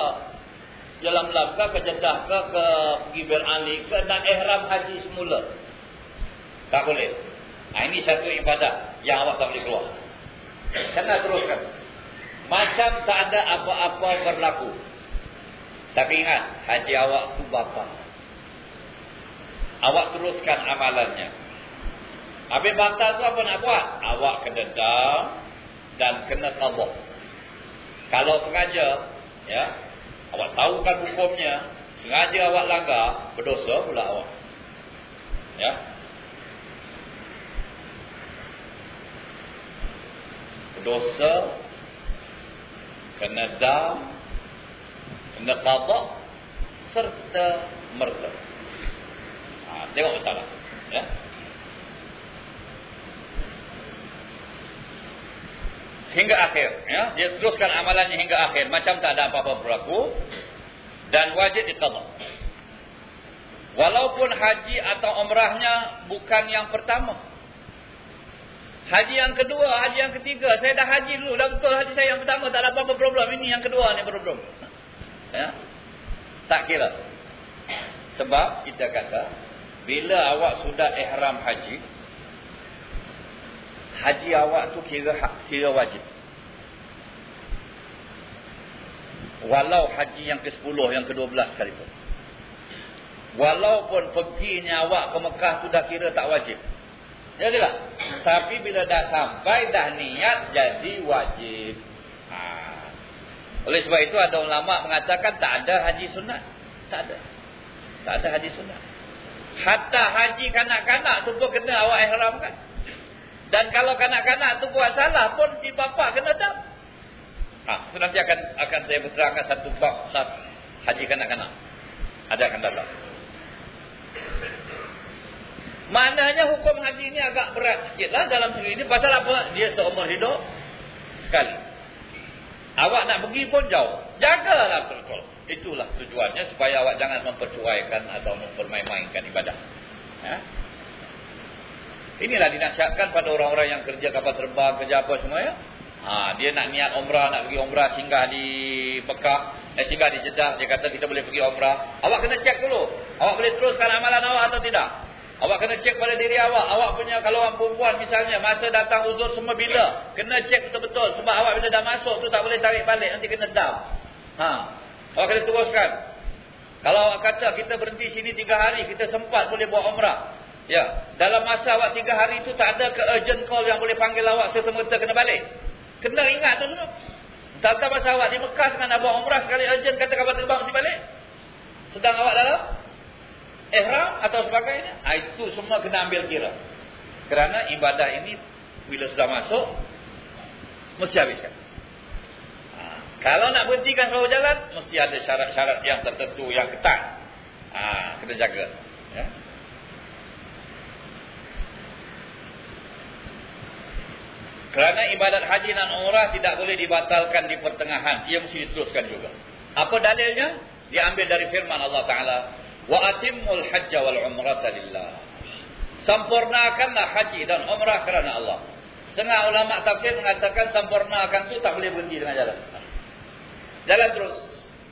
Jalan Melaka, ke Jeddah ke, ke pergi Berali ke, nak ihram haji semula. Tak boleh. Nah, ini satu ibadah yang awak tak boleh keluar. Kena teruskan. Macam tak ada apa-apa berlaku. Tapi ingat, haji awak tu bapa. Awak teruskan amalannya. Habis batal tu apa nak buat? Awak kena dam dan kena tabuk. Kalau sengaja, ya, Awak tahu kan hukumnya. Sengaja awak langgar. Berdosa pula awak. Ya. Berdosa. Kena dam. Kena qadak. Serta merta. Ha, tengok masalah. Ya. hingga akhir ya dia teruskan amalannya hingga akhir macam tak ada apa-apa berlaku dan wajib diqada walaupun haji atau umrahnya bukan yang pertama haji yang kedua haji yang ketiga. Saya dah haji dulu. Dah betul haji saya yang pertama. Tak ada apa-apa problem. Ini yang kedua ni problem. Ya? Tak kira. Sebab kita kata bila awak sudah ihram haji haji awak tu kira kira wajib. Walau haji yang ke-10, yang ke-12 sekalipun. Walaupun perginya awak ke Mekah tu dah kira tak wajib. Ya tak? Tapi bila dah sampai dah niat jadi wajib. Ha. Oleh sebab itu ada ulama mengatakan tak ada haji sunat. Tak ada. Tak ada haji sunat. Hatta haji kanak-kanak tu pun kena awak ihramkan. Dan kalau kanak-kanak tu buat salah pun si bapa kena dam. Ha, itu nanti akan akan saya berterangkan satu bab haji kanak-kanak. Ada akan datang. Maknanya hukum haji ini agak berat sikitlah dalam segi ini. Pasal apa? Dia seumur hidup sekali. Awak nak pergi pun jauh. Jagalah betul. Itulah tujuannya supaya awak jangan mempercuaikan atau mempermain-mainkan ibadah. Ya? Inilah dinasihatkan pada orang-orang yang kerja kapal terbang, kerja apa semua ya. Ha, dia nak niat umrah, nak pergi umrah singgah di Mekah, eh, singgah di Jeddah, dia kata kita boleh pergi umrah. Awak kena cek dulu. Awak boleh teruskan amalan awak atau tidak? Awak kena cek pada diri awak. Awak punya kalau orang perempuan misalnya, masa datang uzur semua bila? Kena cek betul-betul. Sebab awak bila dah masuk tu tak boleh tarik balik, nanti kena dam. Ha. Awak kena teruskan. Kalau awak kata kita berhenti sini tiga hari, kita sempat boleh buat umrah. Ya, dalam masa awak tiga hari itu tak ada ke urgent call yang boleh panggil awak serta-merta kena balik. Kena ingat tu semua. Tak masa awak di Mekah dengan nak buat umrah sekali urgent kata kapal terbang mesti balik. Sedang awak dalam ihram atau sebagainya. Ha, itu semua kena ambil kira. Kerana ibadah ini bila sudah masuk mesti habiskan. Ha, kalau nak berhentikan kalau jalan mesti ada syarat-syarat yang tertentu yang ketat. Ha, kena jaga. Ya. Kerana ibadat haji dan umrah tidak boleh dibatalkan di pertengahan. Ia mesti diteruskan juga. Apa dalilnya? Diambil dari firman Allah Ta'ala. Wa atimul hajja wal umrata lillah. Sempurnakanlah haji dan umrah kerana Allah. Setengah ulama tafsir mengatakan sempurnakan itu tak boleh berhenti dengan jalan. Jalan terus.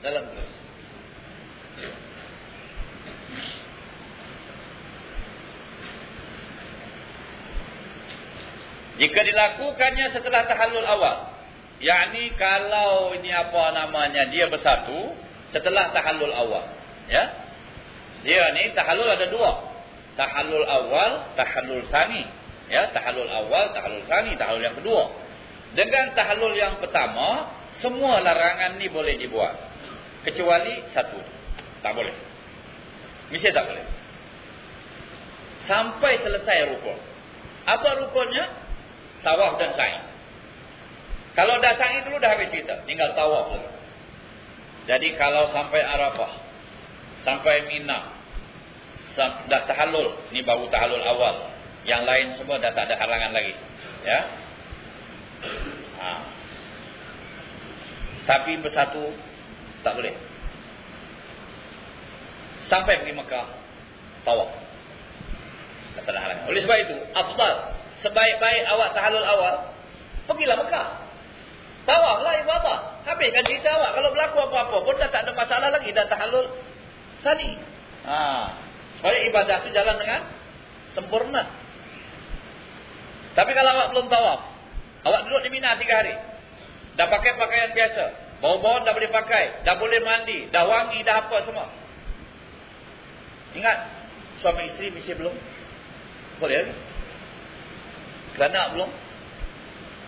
Jalan terus. Jika dilakukannya setelah tahallul awal. yakni kalau ini apa namanya dia bersatu setelah tahallul awal. Ya. Ya, ni tahallul ada dua. Tahallul awal, tahallul sani. Ya, tahallul awal, tahallul sani, tahallul yang kedua. Dengan tahallul yang pertama, semua larangan ni boleh dibuat. Kecuali satu. Tak boleh. Mesti tak boleh. Sampai selesai rukun. Apa rukunnya? Tawaf dan sa'i. Kalau dah sa'i dulu dah habis cerita. Tinggal tawaf lagi. Jadi kalau sampai Arafah. Sampai Mina. Dah tahallul. Ni baru tahallul awal. Yang lain semua dah tak ada halangan lagi. Ya. Ha. Tapi bersatu tak boleh. Sampai pergi Mekah tawaf. Tak ada halangan. Oleh sebab itu, afdal sebaik-baik awak tahallul awal, pergilah Mekah. Tawaflah ibadah. Habiskan cerita awak. Kalau berlaku apa-apa pun dah tak ada masalah lagi. Dah tahallul sani. Ha. Supaya ibadah itu jalan dengan sempurna. Tapi kalau awak belum tawaf, awak duduk di Mina tiga hari. Dah pakai pakaian biasa. Bau-bau dah boleh pakai. Dah boleh mandi. Dah wangi, dah apa semua. Ingat, suami isteri mesti belum. Boleh lagi. Kerana belum.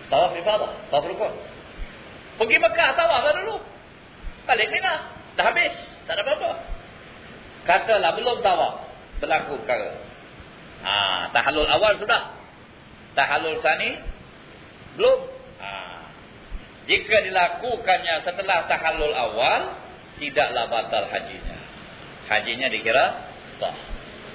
Tawaf ibadah. Tawaf rukun. Pergi Mekah, tawaf lah dulu. Balik Mina. Dah habis. Tak ada apa-apa. Katalah belum tawaf. Berlaku perkara. Ha, tahalul awal sudah. Tahalul sani belum. Ha. Jika dilakukannya setelah tahallul awal, tidaklah batal hajinya. Hajinya dikira sah.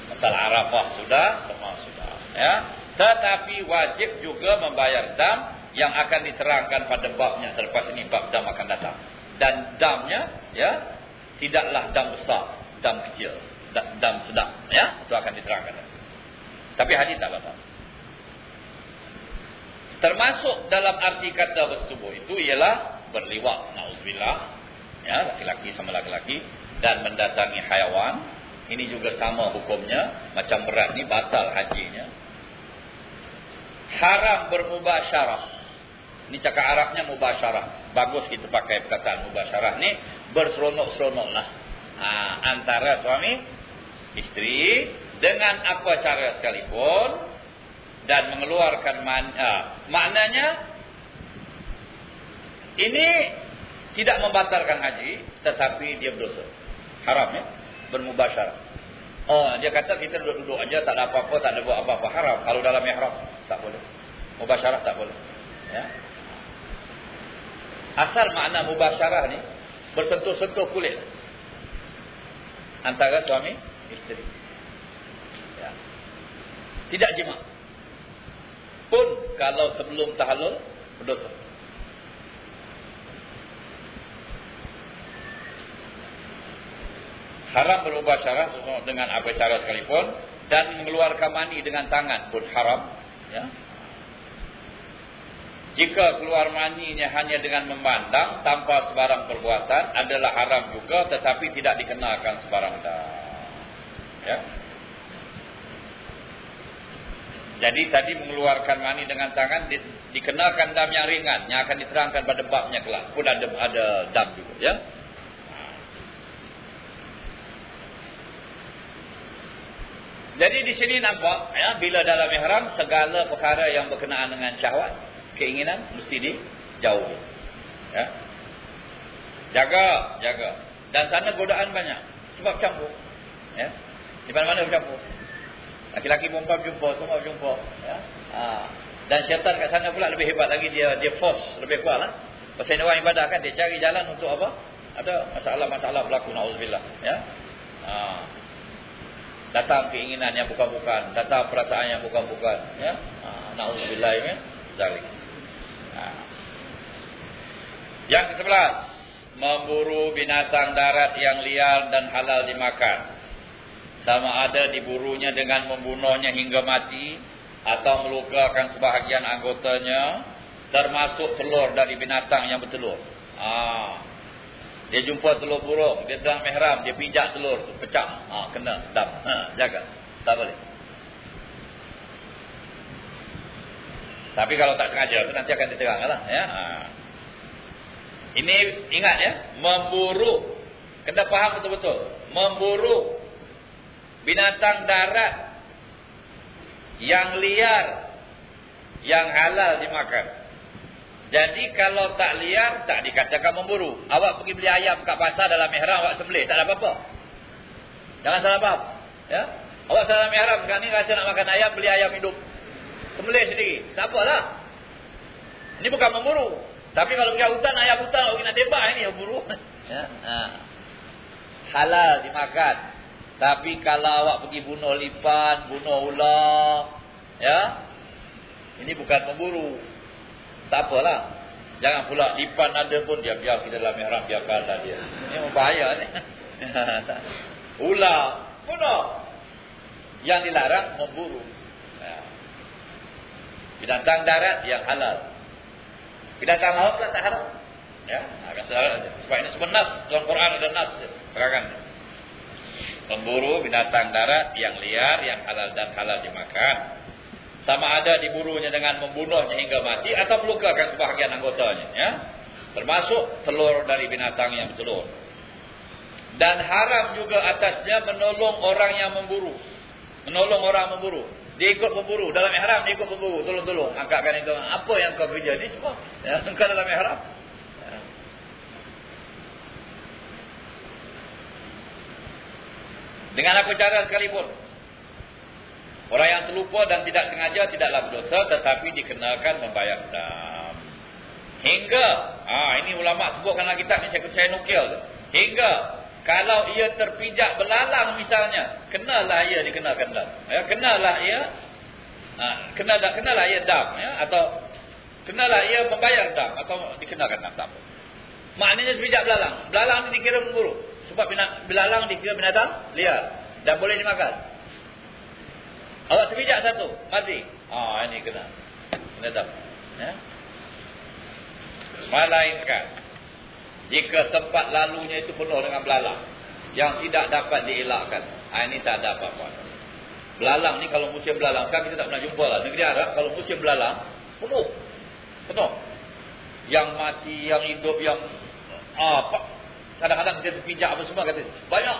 Masalah Arafah sudah, semua sudah. Ya. Tetapi wajib juga membayar dam yang akan diterangkan pada babnya selepas ini bab dam akan datang. Dan damnya, ya, tidaklah dam besar, dam kecil, dam sedang. Ya, itu akan diterangkan. Tapi haji tak batal. Termasuk dalam arti kata bersetubuh itu ialah berliwat. Na'udzubillah. Ya, laki-laki sama laki-laki. Dan mendatangi haiwan. Ini juga sama hukumnya. Macam berat ni batal hajinya. Haram bermubasyarah. Ini cakap Arabnya mubasyarah. Bagus kita pakai perkataan mubasyarah ni. Berseronok-seronok lah. Ha, antara suami, isteri. Dengan apa cara sekalipun dan mengeluarkan man, uh, maknanya ini tidak membatalkan haji tetapi dia berdosa. Haram ya? Bermubasyarah oh dia kata kita duduk-duduk aja tak ada apa-apa tak ada buat apa-apa haram. Kalau dalam ihram tak boleh. Mubasyarah tak boleh. Ya? Asal makna mubasyarah ni bersentuh-sentuh kulit antara suami isteri ya tidak jemaah pun kalau sebelum tahallul berdosa. Haram berubah cara dengan apa cara sekalipun dan mengeluarkan mani dengan tangan pun haram. Ya. Jika keluar maninya hanya dengan memandang tanpa sebarang perbuatan adalah haram juga tetapi tidak dikenakan sebarang dah. Ya. Jadi tadi mengeluarkan mani dengan tangan di, dikenakan dam yang ringan yang akan diterangkan pada babnya kelak. Pun ada ada dam juga ya. Jadi di sini nampak ya bila dalam ihram segala perkara yang berkenaan dengan syahwat, keinginan mesti dijauhi. Ya. Jaga, jaga. Dan sana godaan banyak sebab campur. Ya. Di mana-mana bercampur. Laki-laki perempuan jumpa, semua jumpa. Ya? Ha. Dan syaitan kat sana pula lebih hebat lagi, dia dia force lebih kuat lah. Pasal orang ibadah kan, dia cari jalan untuk apa? Ada masalah-masalah berlaku, na'udzubillah. Ya? Ha. Datang keinginan yang bukan-bukan, datang perasaan yang bukan-bukan. Ya? Ha. Na'udzubillah, ya? Zalik. Yang ke sebelas, memburu binatang darat yang liar dan halal dimakan sama ada diburunya dengan membunuhnya hingga mati atau melukakan sebahagian anggotanya termasuk telur dari binatang yang bertelur. Ha. Dia jumpa telur burung, dia dalam mihram, dia pijak telur tu pecah. Ha, kena. Ha, jaga. Tak boleh. Tapi kalau tak sengaja tu nanti akan diterangkanlah ya. Ha. Ini ingat ya, memburu. Kena faham betul-betul. Memburu binatang darat yang liar yang halal dimakan. Jadi kalau tak liar tak dikatakan memburu. Awak pergi beli ayam kat pasar dalam ihram awak sembelih tak ada apa-apa. Jangan salah faham. Ya? Awak salah ihram sekarang ni rasa nak makan ayam beli ayam hidup. Sembelih sendiri. Tak apalah. Ini bukan memburu. Tapi kalau pergi hutan ayam hutan awak nak tembak ini memburu. Ya? Ha. Halal dimakan. Tapi kalau awak pergi bunuh lipan, bunuh ular, ya? Ini bukan memburu. Tak apalah. Jangan pula lipan ada pun dia biar kita dalam ihram biarkanlah dia. Ini membahaya ni. Ular bunuh. Yang dilarang memburu. Ya. Binatang darat yang halal. Binatang laut kan tak halal. Ya, akan sebab ini sebenarnya dalam Quran ada nas terangkan. Memburu binatang darat yang liar, yang halal dan halal dimakan. Sama ada diburunya dengan membunuhnya hingga mati atau melukakan sebahagian anggotanya ya. Termasuk telur dari binatang yang bertelur. Dan haram juga atasnya menolong orang yang memburu. Menolong orang memburu dia ikut memburu dalam ihram dia ikut memburu tolong-tolong angkatkan itu apa yang kau kerja ni semua ya engkau dalam ihram ya. dengan apa cara sekalipun Orang yang terlupa dan tidak sengaja tidaklah berdosa tetapi dikenakan membayar dam. Hingga, ah ini ulama sebutkan dalam kitab ni saya saya nukil. Hingga kalau ia terpijak belalang misalnya, kenalah ia dikenakan dam. Ya, kenalah ia ah kena dah kenalah ia dam ya atau kenalah ia membayar dam atau dikenakan dam apa. Maknanya terpijak belalang. Belalang ni dikira memburu sebab belalang dikira binatang liar dan boleh dimakan. Awak terpijak satu, mati. Ah ini kena. Kena tak? Ya. Melainkan jika tempat lalunya itu penuh dengan belalang yang tidak dapat dielakkan. Ah ini tak ada apa-apa. Belalang ni kalau musim belalang sekarang kita tak pernah jumpa lah. Negeri Arab kalau musim belalang penuh. Penuh. Yang mati, yang hidup, yang apa? Kadang-kadang kita terpijak apa semua kata. Banyak.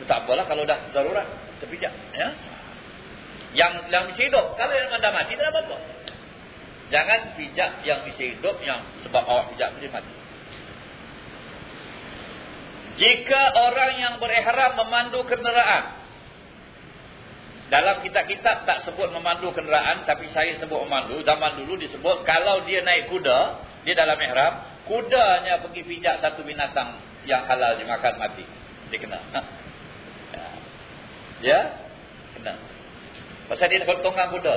Itu tak apalah kalau dah darurat terpijak ya yang yang bisa hidup kalau yang anda mati tak apa-apa jangan pijak yang bisa hidup yang sebab awak pijak tu mati jika orang yang berihram memandu kenderaan dalam kitab-kitab tak sebut memandu kenderaan tapi saya sebut memandu zaman dulu disebut kalau dia naik kuda dia dalam ihram kudanya pergi pijak satu binatang yang halal dimakan mati dia kena Ya? Kena. Pasal dia nak tonggang kuda.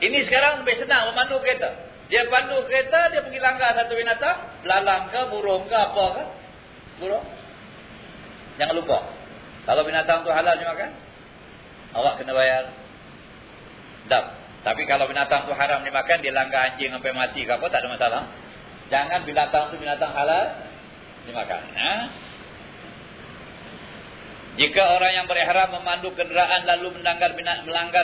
Ini sekarang lebih senang memandu kereta. Dia pandu kereta, dia pergi langgar satu binatang. Belalang ke, burung ke, apa ke. Burung. Jangan lupa. Kalau binatang tu halal dimakan. Awak kena bayar. Dap. Tapi kalau binatang tu haram dimakan, dia langgar anjing sampai mati ke apa, tak ada masalah. Jangan binatang tu binatang halal dimakan. Ha? Jika orang yang berihram memandu kenderaan lalu melanggar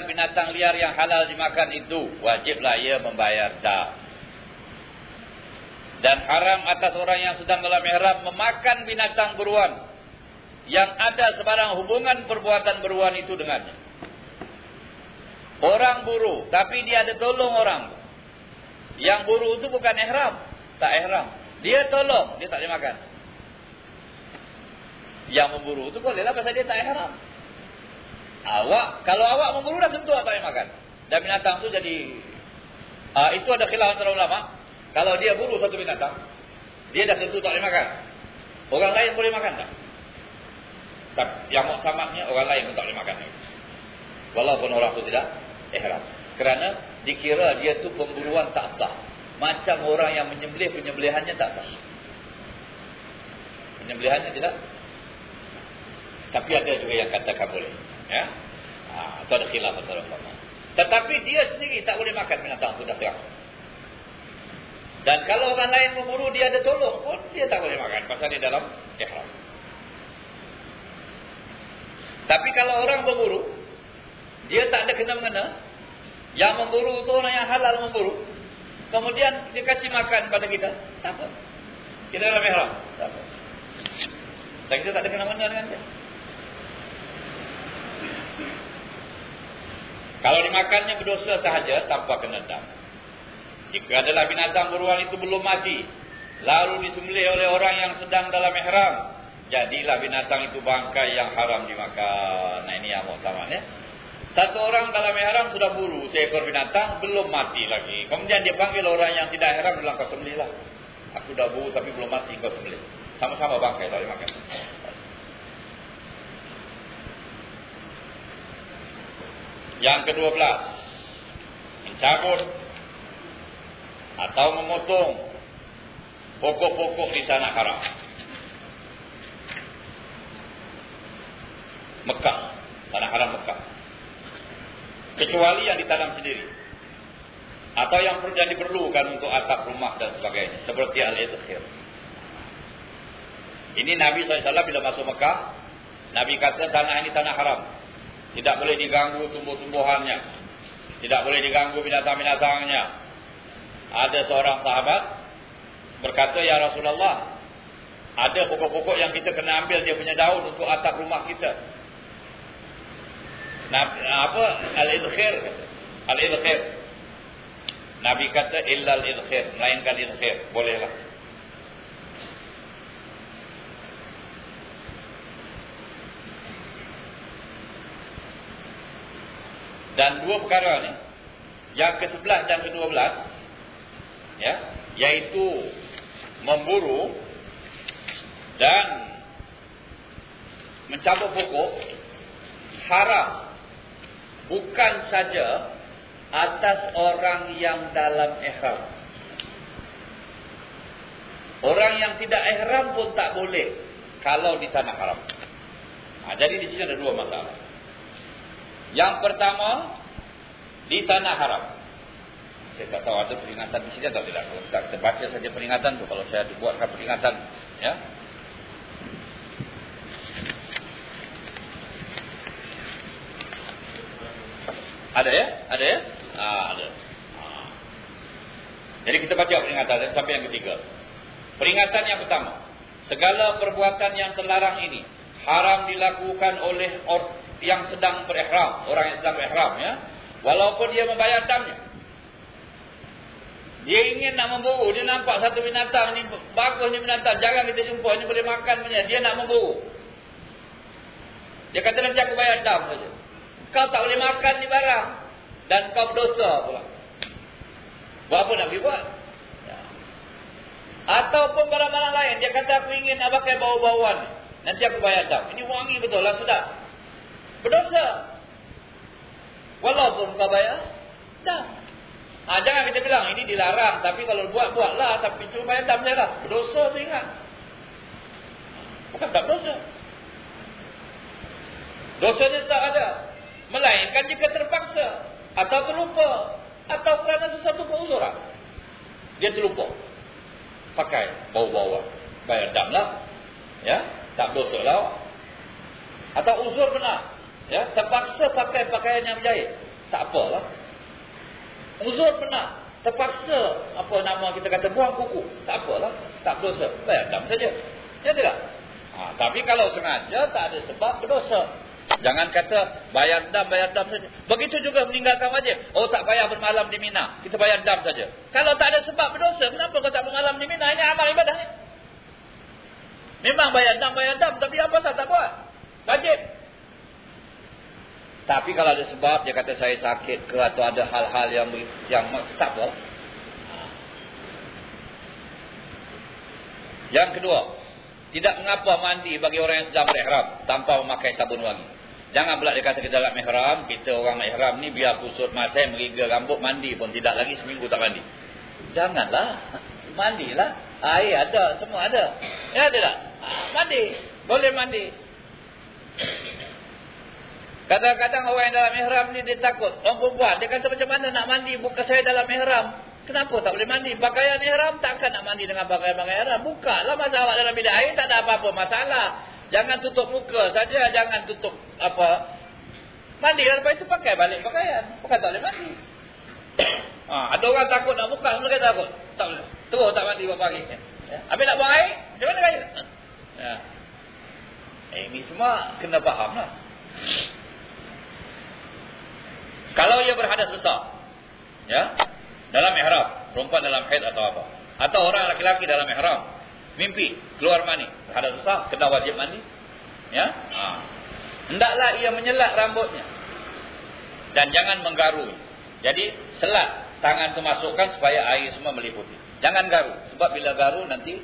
binatang, liar yang halal dimakan itu, wajiblah ia membayar dah. Dan haram atas orang yang sedang dalam ihram memakan binatang beruan yang ada sebarang hubungan perbuatan beruan itu dengannya. Orang buru, tapi dia ada tolong orang. Yang buru itu bukan ihram, tak ihram. Dia tolong, dia tak dimakan yang memburu itu bolehlah pasal dia tak ihram. Awak kalau awak memburu dah tentu tak boleh makan. Dan binatang tu jadi uh, itu ada khilaf antara ulama. Kalau dia buru satu binatang, dia dah tentu tak boleh makan. Orang lain boleh makan tak? Tak, yang muktamadnya orang lain pun tak boleh makan. Walaupun orang tu tidak ihram. Kerana dikira dia tu pemburuan tak sah. Macam orang yang menyembelih penyembelihannya tak sah. Penyembelihannya tidak tapi ada juga yang katakan boleh. Ya? Ha, itu ada khilaf antara ulama. Tetapi dia sendiri tak boleh makan binatang itu dah terang. Dan kalau orang lain memburu dia ada tolong pun dia tak boleh makan pasal dia dalam ihram. Tapi kalau orang memburu dia tak ada kena mengena yang memburu tu orang yang halal memburu kemudian dia kasih makan pada kita tak apa. Kita dalam ihram. Tak apa. Dan kita tak ada kena mengena dengan dia. Kalau dimakannya berdosa sahaja tanpa kena dam. Jika adalah binatang beruang itu belum mati, lalu disembelih oleh orang yang sedang dalam ihram, jadilah binatang itu bangkai yang haram dimakan. Nah ini yang utama ya. Satu orang dalam ihram sudah buru seekor binatang belum mati lagi. Kemudian dia panggil orang yang tidak ihram bilang kau sembelihlah. Aku dah buru tapi belum mati kau sembelih. Sama-sama bangkai tak dimakan. Yang kedua belas. Mencabut. Atau memotong. Pokok-pokok di tanah haram. Mekah. Tanah haram Mekah. Kecuali yang ditanam sendiri. Atau yang yang diperlukan untuk atap rumah dan sebagainya. Seperti Al-Idhir. Ini Nabi SAW bila masuk Mekah. Nabi kata tanah ini tanah haram. Tidak boleh diganggu tumbuh-tumbuhannya. Tidak boleh diganggu binatang-binatangnya. Ada seorang sahabat berkata, Ya Rasulullah, ada pokok-pokok yang kita kena ambil dia punya daun untuk atap rumah kita. Nabi, apa? Al-idkhir. Al-idkhir. Nabi kata, Illa al-idkhir. Melainkan idkhir. Bolehlah. Dan dua perkara ni yang ke-11 dan ke-12 ya, yaitu memburu dan mencabut pokok haram bukan saja atas orang yang dalam ihram. Orang yang tidak ihram pun tak boleh kalau di tanah haram. Nah, jadi di sini ada dua masalah. Yang pertama di tanah haram. Saya tak tahu ada peringatan di sini atau tidak. Kalau kita baca saja peringatan tu kalau saya buatkan peringatan ya. Ada ya? Ada ya? Ah, ada. Ah. Jadi kita baca peringatan sampai yang ketiga. Peringatan yang pertama. Segala perbuatan yang terlarang ini haram dilakukan oleh yang sedang berihram, orang yang sedang berihram ya. Walaupun dia membayar damnya. Dia ingin nak memburu, dia nampak satu binatang ni bagus ni binatang, jarang kita jumpa, ini boleh makan punya, dia nak memburu. Dia kata nanti aku bayar dam saja. Kau tak boleh makan ni barang dan kau berdosa pula. Buat apa nak pergi buat? Ya. Ataupun barang-barang lain, dia kata aku ingin nak pakai bau-bauan. Nanti aku bayar dam. Ini wangi betul lah, sudah. Berdosa. Walaupun kau bayar. Dah. Ha, jangan kita bilang ini dilarang. Tapi kalau buat, buatlah. Tapi cuma bayar dam je lah. Berdosa tu ingat. Bukan tak berdosa. Dosa dia tak ada. Melainkan jika terpaksa. Atau terlupa. Atau kerana sesuatu keuzuran. Dia terlupa. Pakai bau-bauan. Bayar dam lah. Ya. Tak berdosa lah. Atau uzur benar. Ya, terpaksa pakai pakaian yang berjahit. Tak apalah. Uzur pernah. Terpaksa apa nama kita kata buang kuku. Tak apalah. Tak berdosa. Bayar dam saja. Ya tidak? Ha, tapi kalau sengaja tak ada sebab berdosa. Jangan kata bayar dam, bayar dam saja. Begitu juga meninggalkan wajib. Oh tak payah bermalam di Mina. Kita bayar dam saja. Kalau tak ada sebab berdosa, kenapa kau tak bermalam di Mina? Ini amal ibadah ni. Memang bayar dam, bayar dam. Tapi apa sahaja tak buat? Wajib. Tapi kalau ada sebab dia kata saya sakit ke atau ada hal-hal yang yang tak apa. Yang kedua, tidak mengapa mandi bagi orang yang sedang berihram tanpa memakai sabun wangi. Jangan pula dia kata kita dalam ihram, kita orang ihram ni biar kusut masai meriga rambut mandi pun tidak lagi seminggu tak mandi. Janganlah. Mandilah. Air ada, semua ada. Ya ada tak? Mandi. Boleh mandi. Kadang-kadang orang yang dalam ihram ni dia takut. Orang perempuan. Dia kata macam mana nak mandi buka saya dalam ihram. Kenapa tak boleh mandi? Pakaian ihram takkan nak mandi dengan pakaian-pakaian ihram. Buka lah masa awak dalam bilik air tak ada apa-apa masalah. Jangan tutup muka saja. Jangan tutup apa. Mandi lepas itu pakai balik pakaian. Bukan tak boleh mandi. ha, ada orang takut nak buka. Mereka takut. Tak boleh. Terus tak mandi buat pagi. Ya. Habis nak buang air. Macam mana kaya? Ya. Eh, ini semua kena faham lah. Kalau ia berhadas besar. Ya. Dalam ihram, perempuan dalam haid atau apa. Atau orang laki-laki dalam ihram. Mimpi keluar mani, berhadas besar, kena wajib mandi. Ya. Ha. Hendaklah ia menyelak rambutnya. Dan jangan menggaru. Jadi selat tangan tu masukkan supaya air semua meliputi. Jangan garu. Sebab bila garu nanti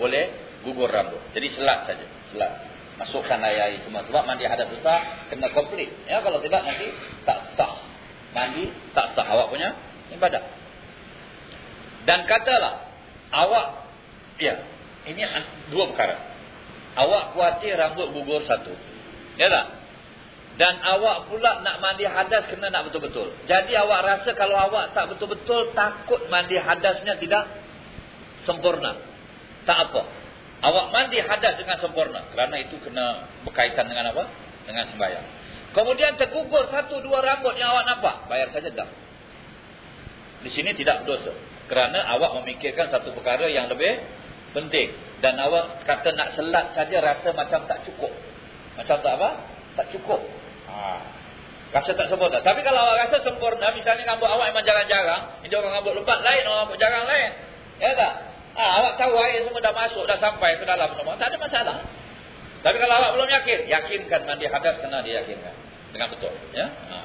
boleh gugur rambut. Jadi selat saja. Selat. Masukkan air-air semua. Sebab mandi hadas besar kena komplit. Ya, kalau tidak nanti tak sah. Mandi tak sah awak punya ibadah. Dan katalah awak ya, ini dua perkara. Awak khawatir rambut gugur satu. Ya tak? Dan awak pula nak mandi hadas kena nak betul-betul. Jadi awak rasa kalau awak tak betul-betul takut mandi hadasnya tidak sempurna. Tak apa. Awak mandi hadas dengan sempurna. Kerana itu kena berkaitan dengan apa? Dengan sembahyang. Kemudian tergugur satu dua rambut yang awak nampak. Bayar saja dah. Di sini tidak berdosa. Kerana awak memikirkan satu perkara yang lebih penting. Dan awak kata nak selat saja rasa macam tak cukup. Macam tak apa? Tak cukup. Ha. Rasa tak sempurna. Tapi kalau awak rasa sempurna, misalnya rambut awak memang jarang-jarang, ini orang rambut lebat lain, orang rambut jarang lain. Ya tak? Ha, awak tahu air semua dah masuk, dah sampai ke dalam semua. Tak ada masalah. Tapi kalau awak belum yakin, yakinkan mandi hadas kena diyakinkan. Dengan betul. Ya? Ha.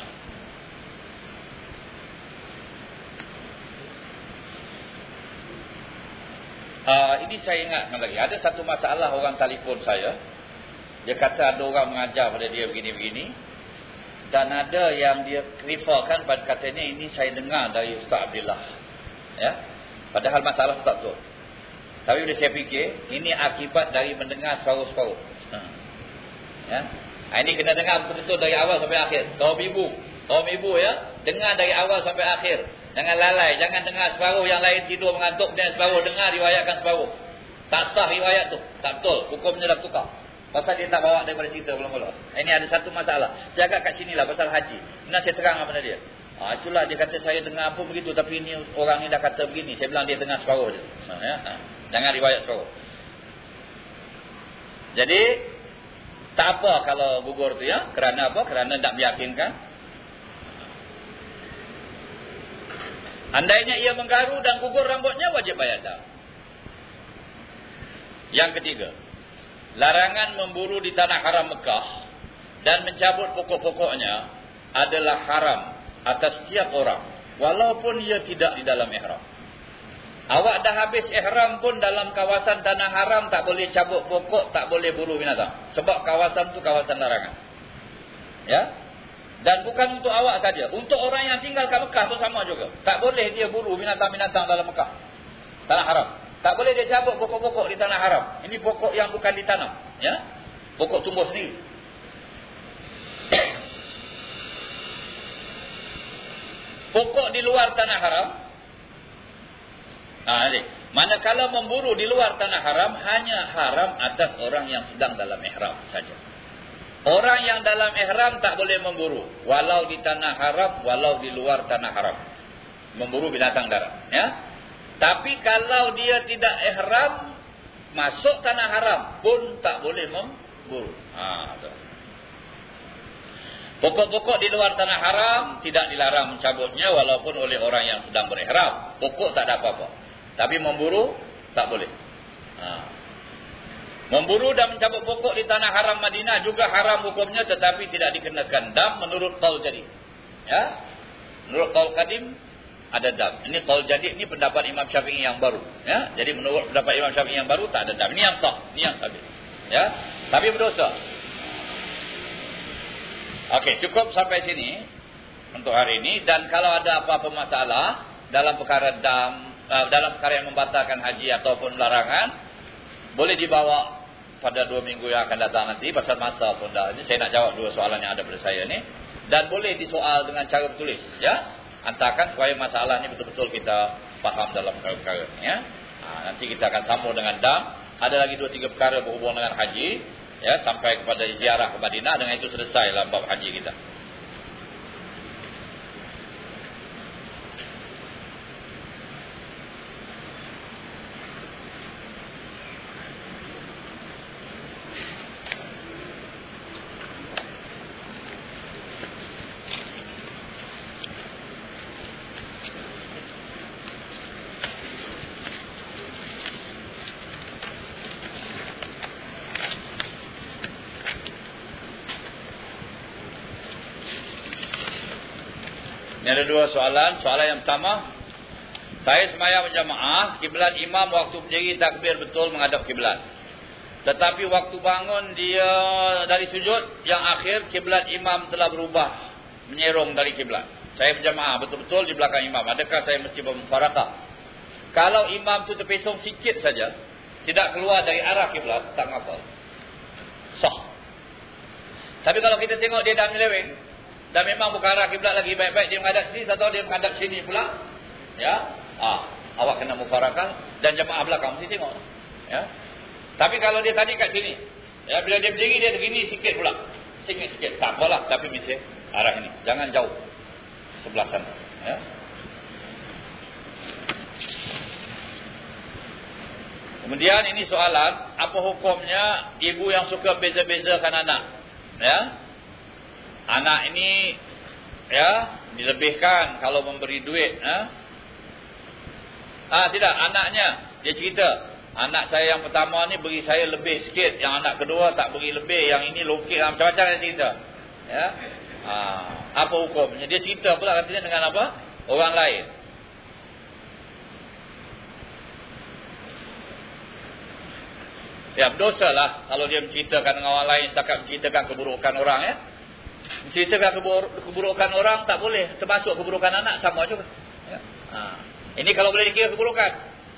Uh, ini saya ingat lagi. Ada satu masalah orang telefon saya. Dia kata ada orang mengajar pada dia begini-begini. Dan ada yang dia referkan pada katanya ini saya dengar dari Ustaz Abdullah. Ya. Padahal masalah tak betul. Tapi bila saya fikir, ini akibat dari mendengar separuh-separuh. Ha. Ya. Ha, ini kena dengar betul-betul dari awal sampai akhir. Kaum ibu. Kaum ibu ya. Dengar dari awal sampai akhir. Jangan lalai. Jangan dengar separuh yang lain tidur mengantuk. Dan separuh dengar riwayatkan separuh. Tak sah riwayat tu. Tak betul. Hukumnya dah tukar. Pasal dia tak bawa daripada cerita mula-mula. Ini ada satu masalah. Saya agak kat sini lah pasal haji. Nak saya terang apa dia. Ha, itulah dia kata saya dengar apa begitu. Tapi ini orang ni dah kata begini. Saya bilang dia dengar separuh je. Ha, ya? ha. Jangan riwayat separuh. Jadi, tak apa kalau gugur tu ya. Kerana apa? Kerana tak meyakinkan. Andainya ia menggaru dan gugur rambutnya, wajib bayar dah. Yang ketiga. Larangan memburu di tanah haram Mekah dan mencabut pokok-pokoknya adalah haram atas setiap orang walaupun ia tidak di dalam ihram. Awak dah habis ihram pun dalam kawasan tanah haram tak boleh cabut pokok, tak boleh buru binatang. Sebab kawasan tu kawasan larangan. Ya? Dan bukan untuk awak saja, untuk orang yang tinggal kat Mekah tu sama juga. Tak boleh dia buru binatang-binatang dalam Mekah. Tanah haram. Tak boleh dia cabut pokok-pokok di tanah haram. Ini pokok yang bukan ditanam. Ya? Pokok tumbuh sendiri. pokok di luar tanah haram. Ini. Manakala memburu di luar tanah haram, hanya haram atas orang yang sedang dalam ihram saja. Orang yang dalam ihram tak boleh memburu. Walau di tanah haram, walau di luar tanah haram. Memburu binatang darat. Ya? Tapi kalau dia tidak ihram masuk tanah haram pun tak boleh memburu. Ha Pokok-pokok di luar tanah haram tidak dilarang mencabutnya walaupun oleh orang yang sedang berihram. Pokok tak ada apa-apa. Tapi memburu tak boleh. Ha. Memburu dan mencabut pokok di tanah haram Madinah juga haram hukumnya tetapi tidak dikenakan dam menurut qaul jadi. Ya? Menurut qaul kadim ada dam. Ini qaul jadi ini pendapat Imam Syafi'i yang baru, ya. Jadi menurut pendapat Imam Syafi'i yang baru tak ada dam. Ini yang sah, ini yang sahih. Ya. Tapi berdosa. Okey, cukup sampai sini untuk hari ini dan kalau ada apa-apa masalah dalam perkara dam dalam perkara yang membatalkan haji ataupun larangan boleh dibawa pada dua minggu yang akan datang nanti pasal masa pun dah. Ini saya nak jawab dua soalan yang ada pada saya ni dan boleh disoal dengan cara bertulis, ya hantarkan supaya masalah ini betul-betul kita faham dalam perkara-perkara ya. Ha, nanti kita akan sambung dengan dam. Ada lagi dua tiga perkara berhubung dengan haji ya sampai kepada ziarah ke Madinah dengan itu selesai dalam bab haji kita. Ada dua soalan. Soalan yang pertama. Saya semayang berjamaah. Kiblat imam waktu berdiri takbir betul menghadap kiblat. Tetapi waktu bangun dia dari sujud. Yang akhir kiblat imam telah berubah. Menyerong dari kiblat. Saya berjamaah betul-betul di belakang imam. Adakah saya mesti bermufarakah? Kalau imam tu terpesong sikit saja. Tidak keluar dari arah kiblat. Tak ngapal. Sah. Tapi kalau kita tengok dia dah menyeleweng. Dan memang bukan arah kiblat lagi baik-baik. Dia menghadap sini atau dia menghadap sini pula. Ya. Ah, awak kena mufarakah. Dan jemaah belakang mesti tengok. Ya. Tapi kalau dia tadi kat sini. Ya, bila dia berdiri dia begini sikit pula. Sikit-sikit. Tak apalah. Tapi mesti arah ini. Jangan jauh. Sebelah sana. Ya. Kemudian ini soalan, apa hukumnya ibu yang suka beza-bezakan anak? Ya. Anak ini ya, dilebihkan kalau memberi duit, ya. Ah, tidak, anaknya dia cerita, anak saya yang pertama ni beri saya lebih sikit, yang anak kedua tak beri lebih, yang ini lokek macam-macam dia cerita. Ya. Ah, apa hukumnya? Dia cerita pula katanya dengan apa? Orang lain. Ya berdosa lah kalau dia menceritakan dengan orang lain setakat menceritakan keburukan orang ya. Menceritakan keburukan orang tak boleh termasuk keburukan anak sama juga. Ya. Ha. Ini kalau boleh dikira keburukan.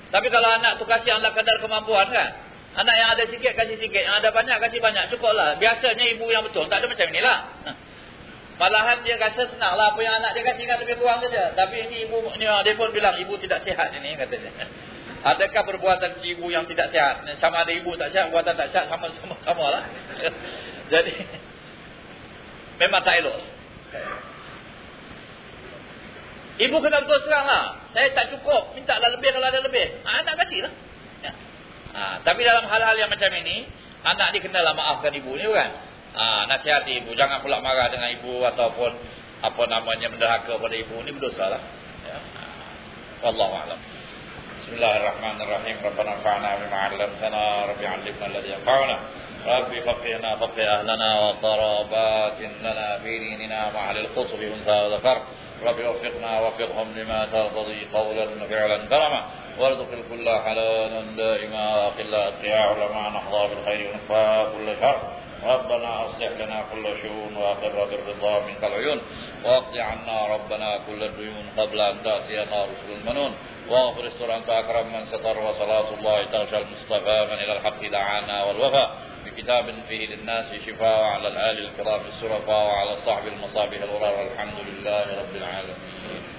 Tapi kalau anak tu kasih Allah kadar kemampuan kan. Anak yang ada sikit kasih sikit, yang ada banyak kasih banyak, cukuplah. Biasanya ibu yang betul tak ada macam inilah. Ha. Malahan dia rasa senanglah apa yang anak dia kasih kan lebih kurang saja. Tapi ini ibu ni dia pun bilang ibu tidak sihat ini katanya. Adakah perbuatan si ibu yang tidak sihat? Sama ada ibu tak sihat, perbuatan tak sihat, sama-sama sama lah. Jadi, Memang tak elok. Ibu kena serang lah. Saya tak cukup. Minta lah lebih kalau ada lebih. Ha, anak kasih lah. Ya. Ha, tapi dalam hal-hal yang macam ini, anak ni kena lah maafkan ibu ni kan. Ha, nasihati ibu. Jangan pula marah dengan ibu ataupun apa namanya menderhaka pada ibu. Ini berdosa lah. Ya. Wallahualam. بسم الله الرحمن الرحيم ربنا فعنا بما علمتنا ربي رب فقهنا فقه أهلنا وقرابات لنا في ديننا مع القطب أنثى وذكر رب وفقنا وفقهم لما ترتضي قولا فعلا كرما. وارزق الكل حلالا دائما أقل أتقياء علماء نحظى بالخير ونفى كل شر. ربنا أصلح لنا كل شؤون وأقر بالرضا منك العيون. واقض عنا ربنا كل الديون قبل أن تأتينا رسل المنون. واغفر استر أنت أكرم من ستر وصلاة الله تغشى المصطفى. من إلى الحق دعانا والوفاء بكتاب فيه للناس شفاء وعلى الآل الكرام السرفاء وعلى صاحب المصابيح الغرار. والحمد لله رب العالمين.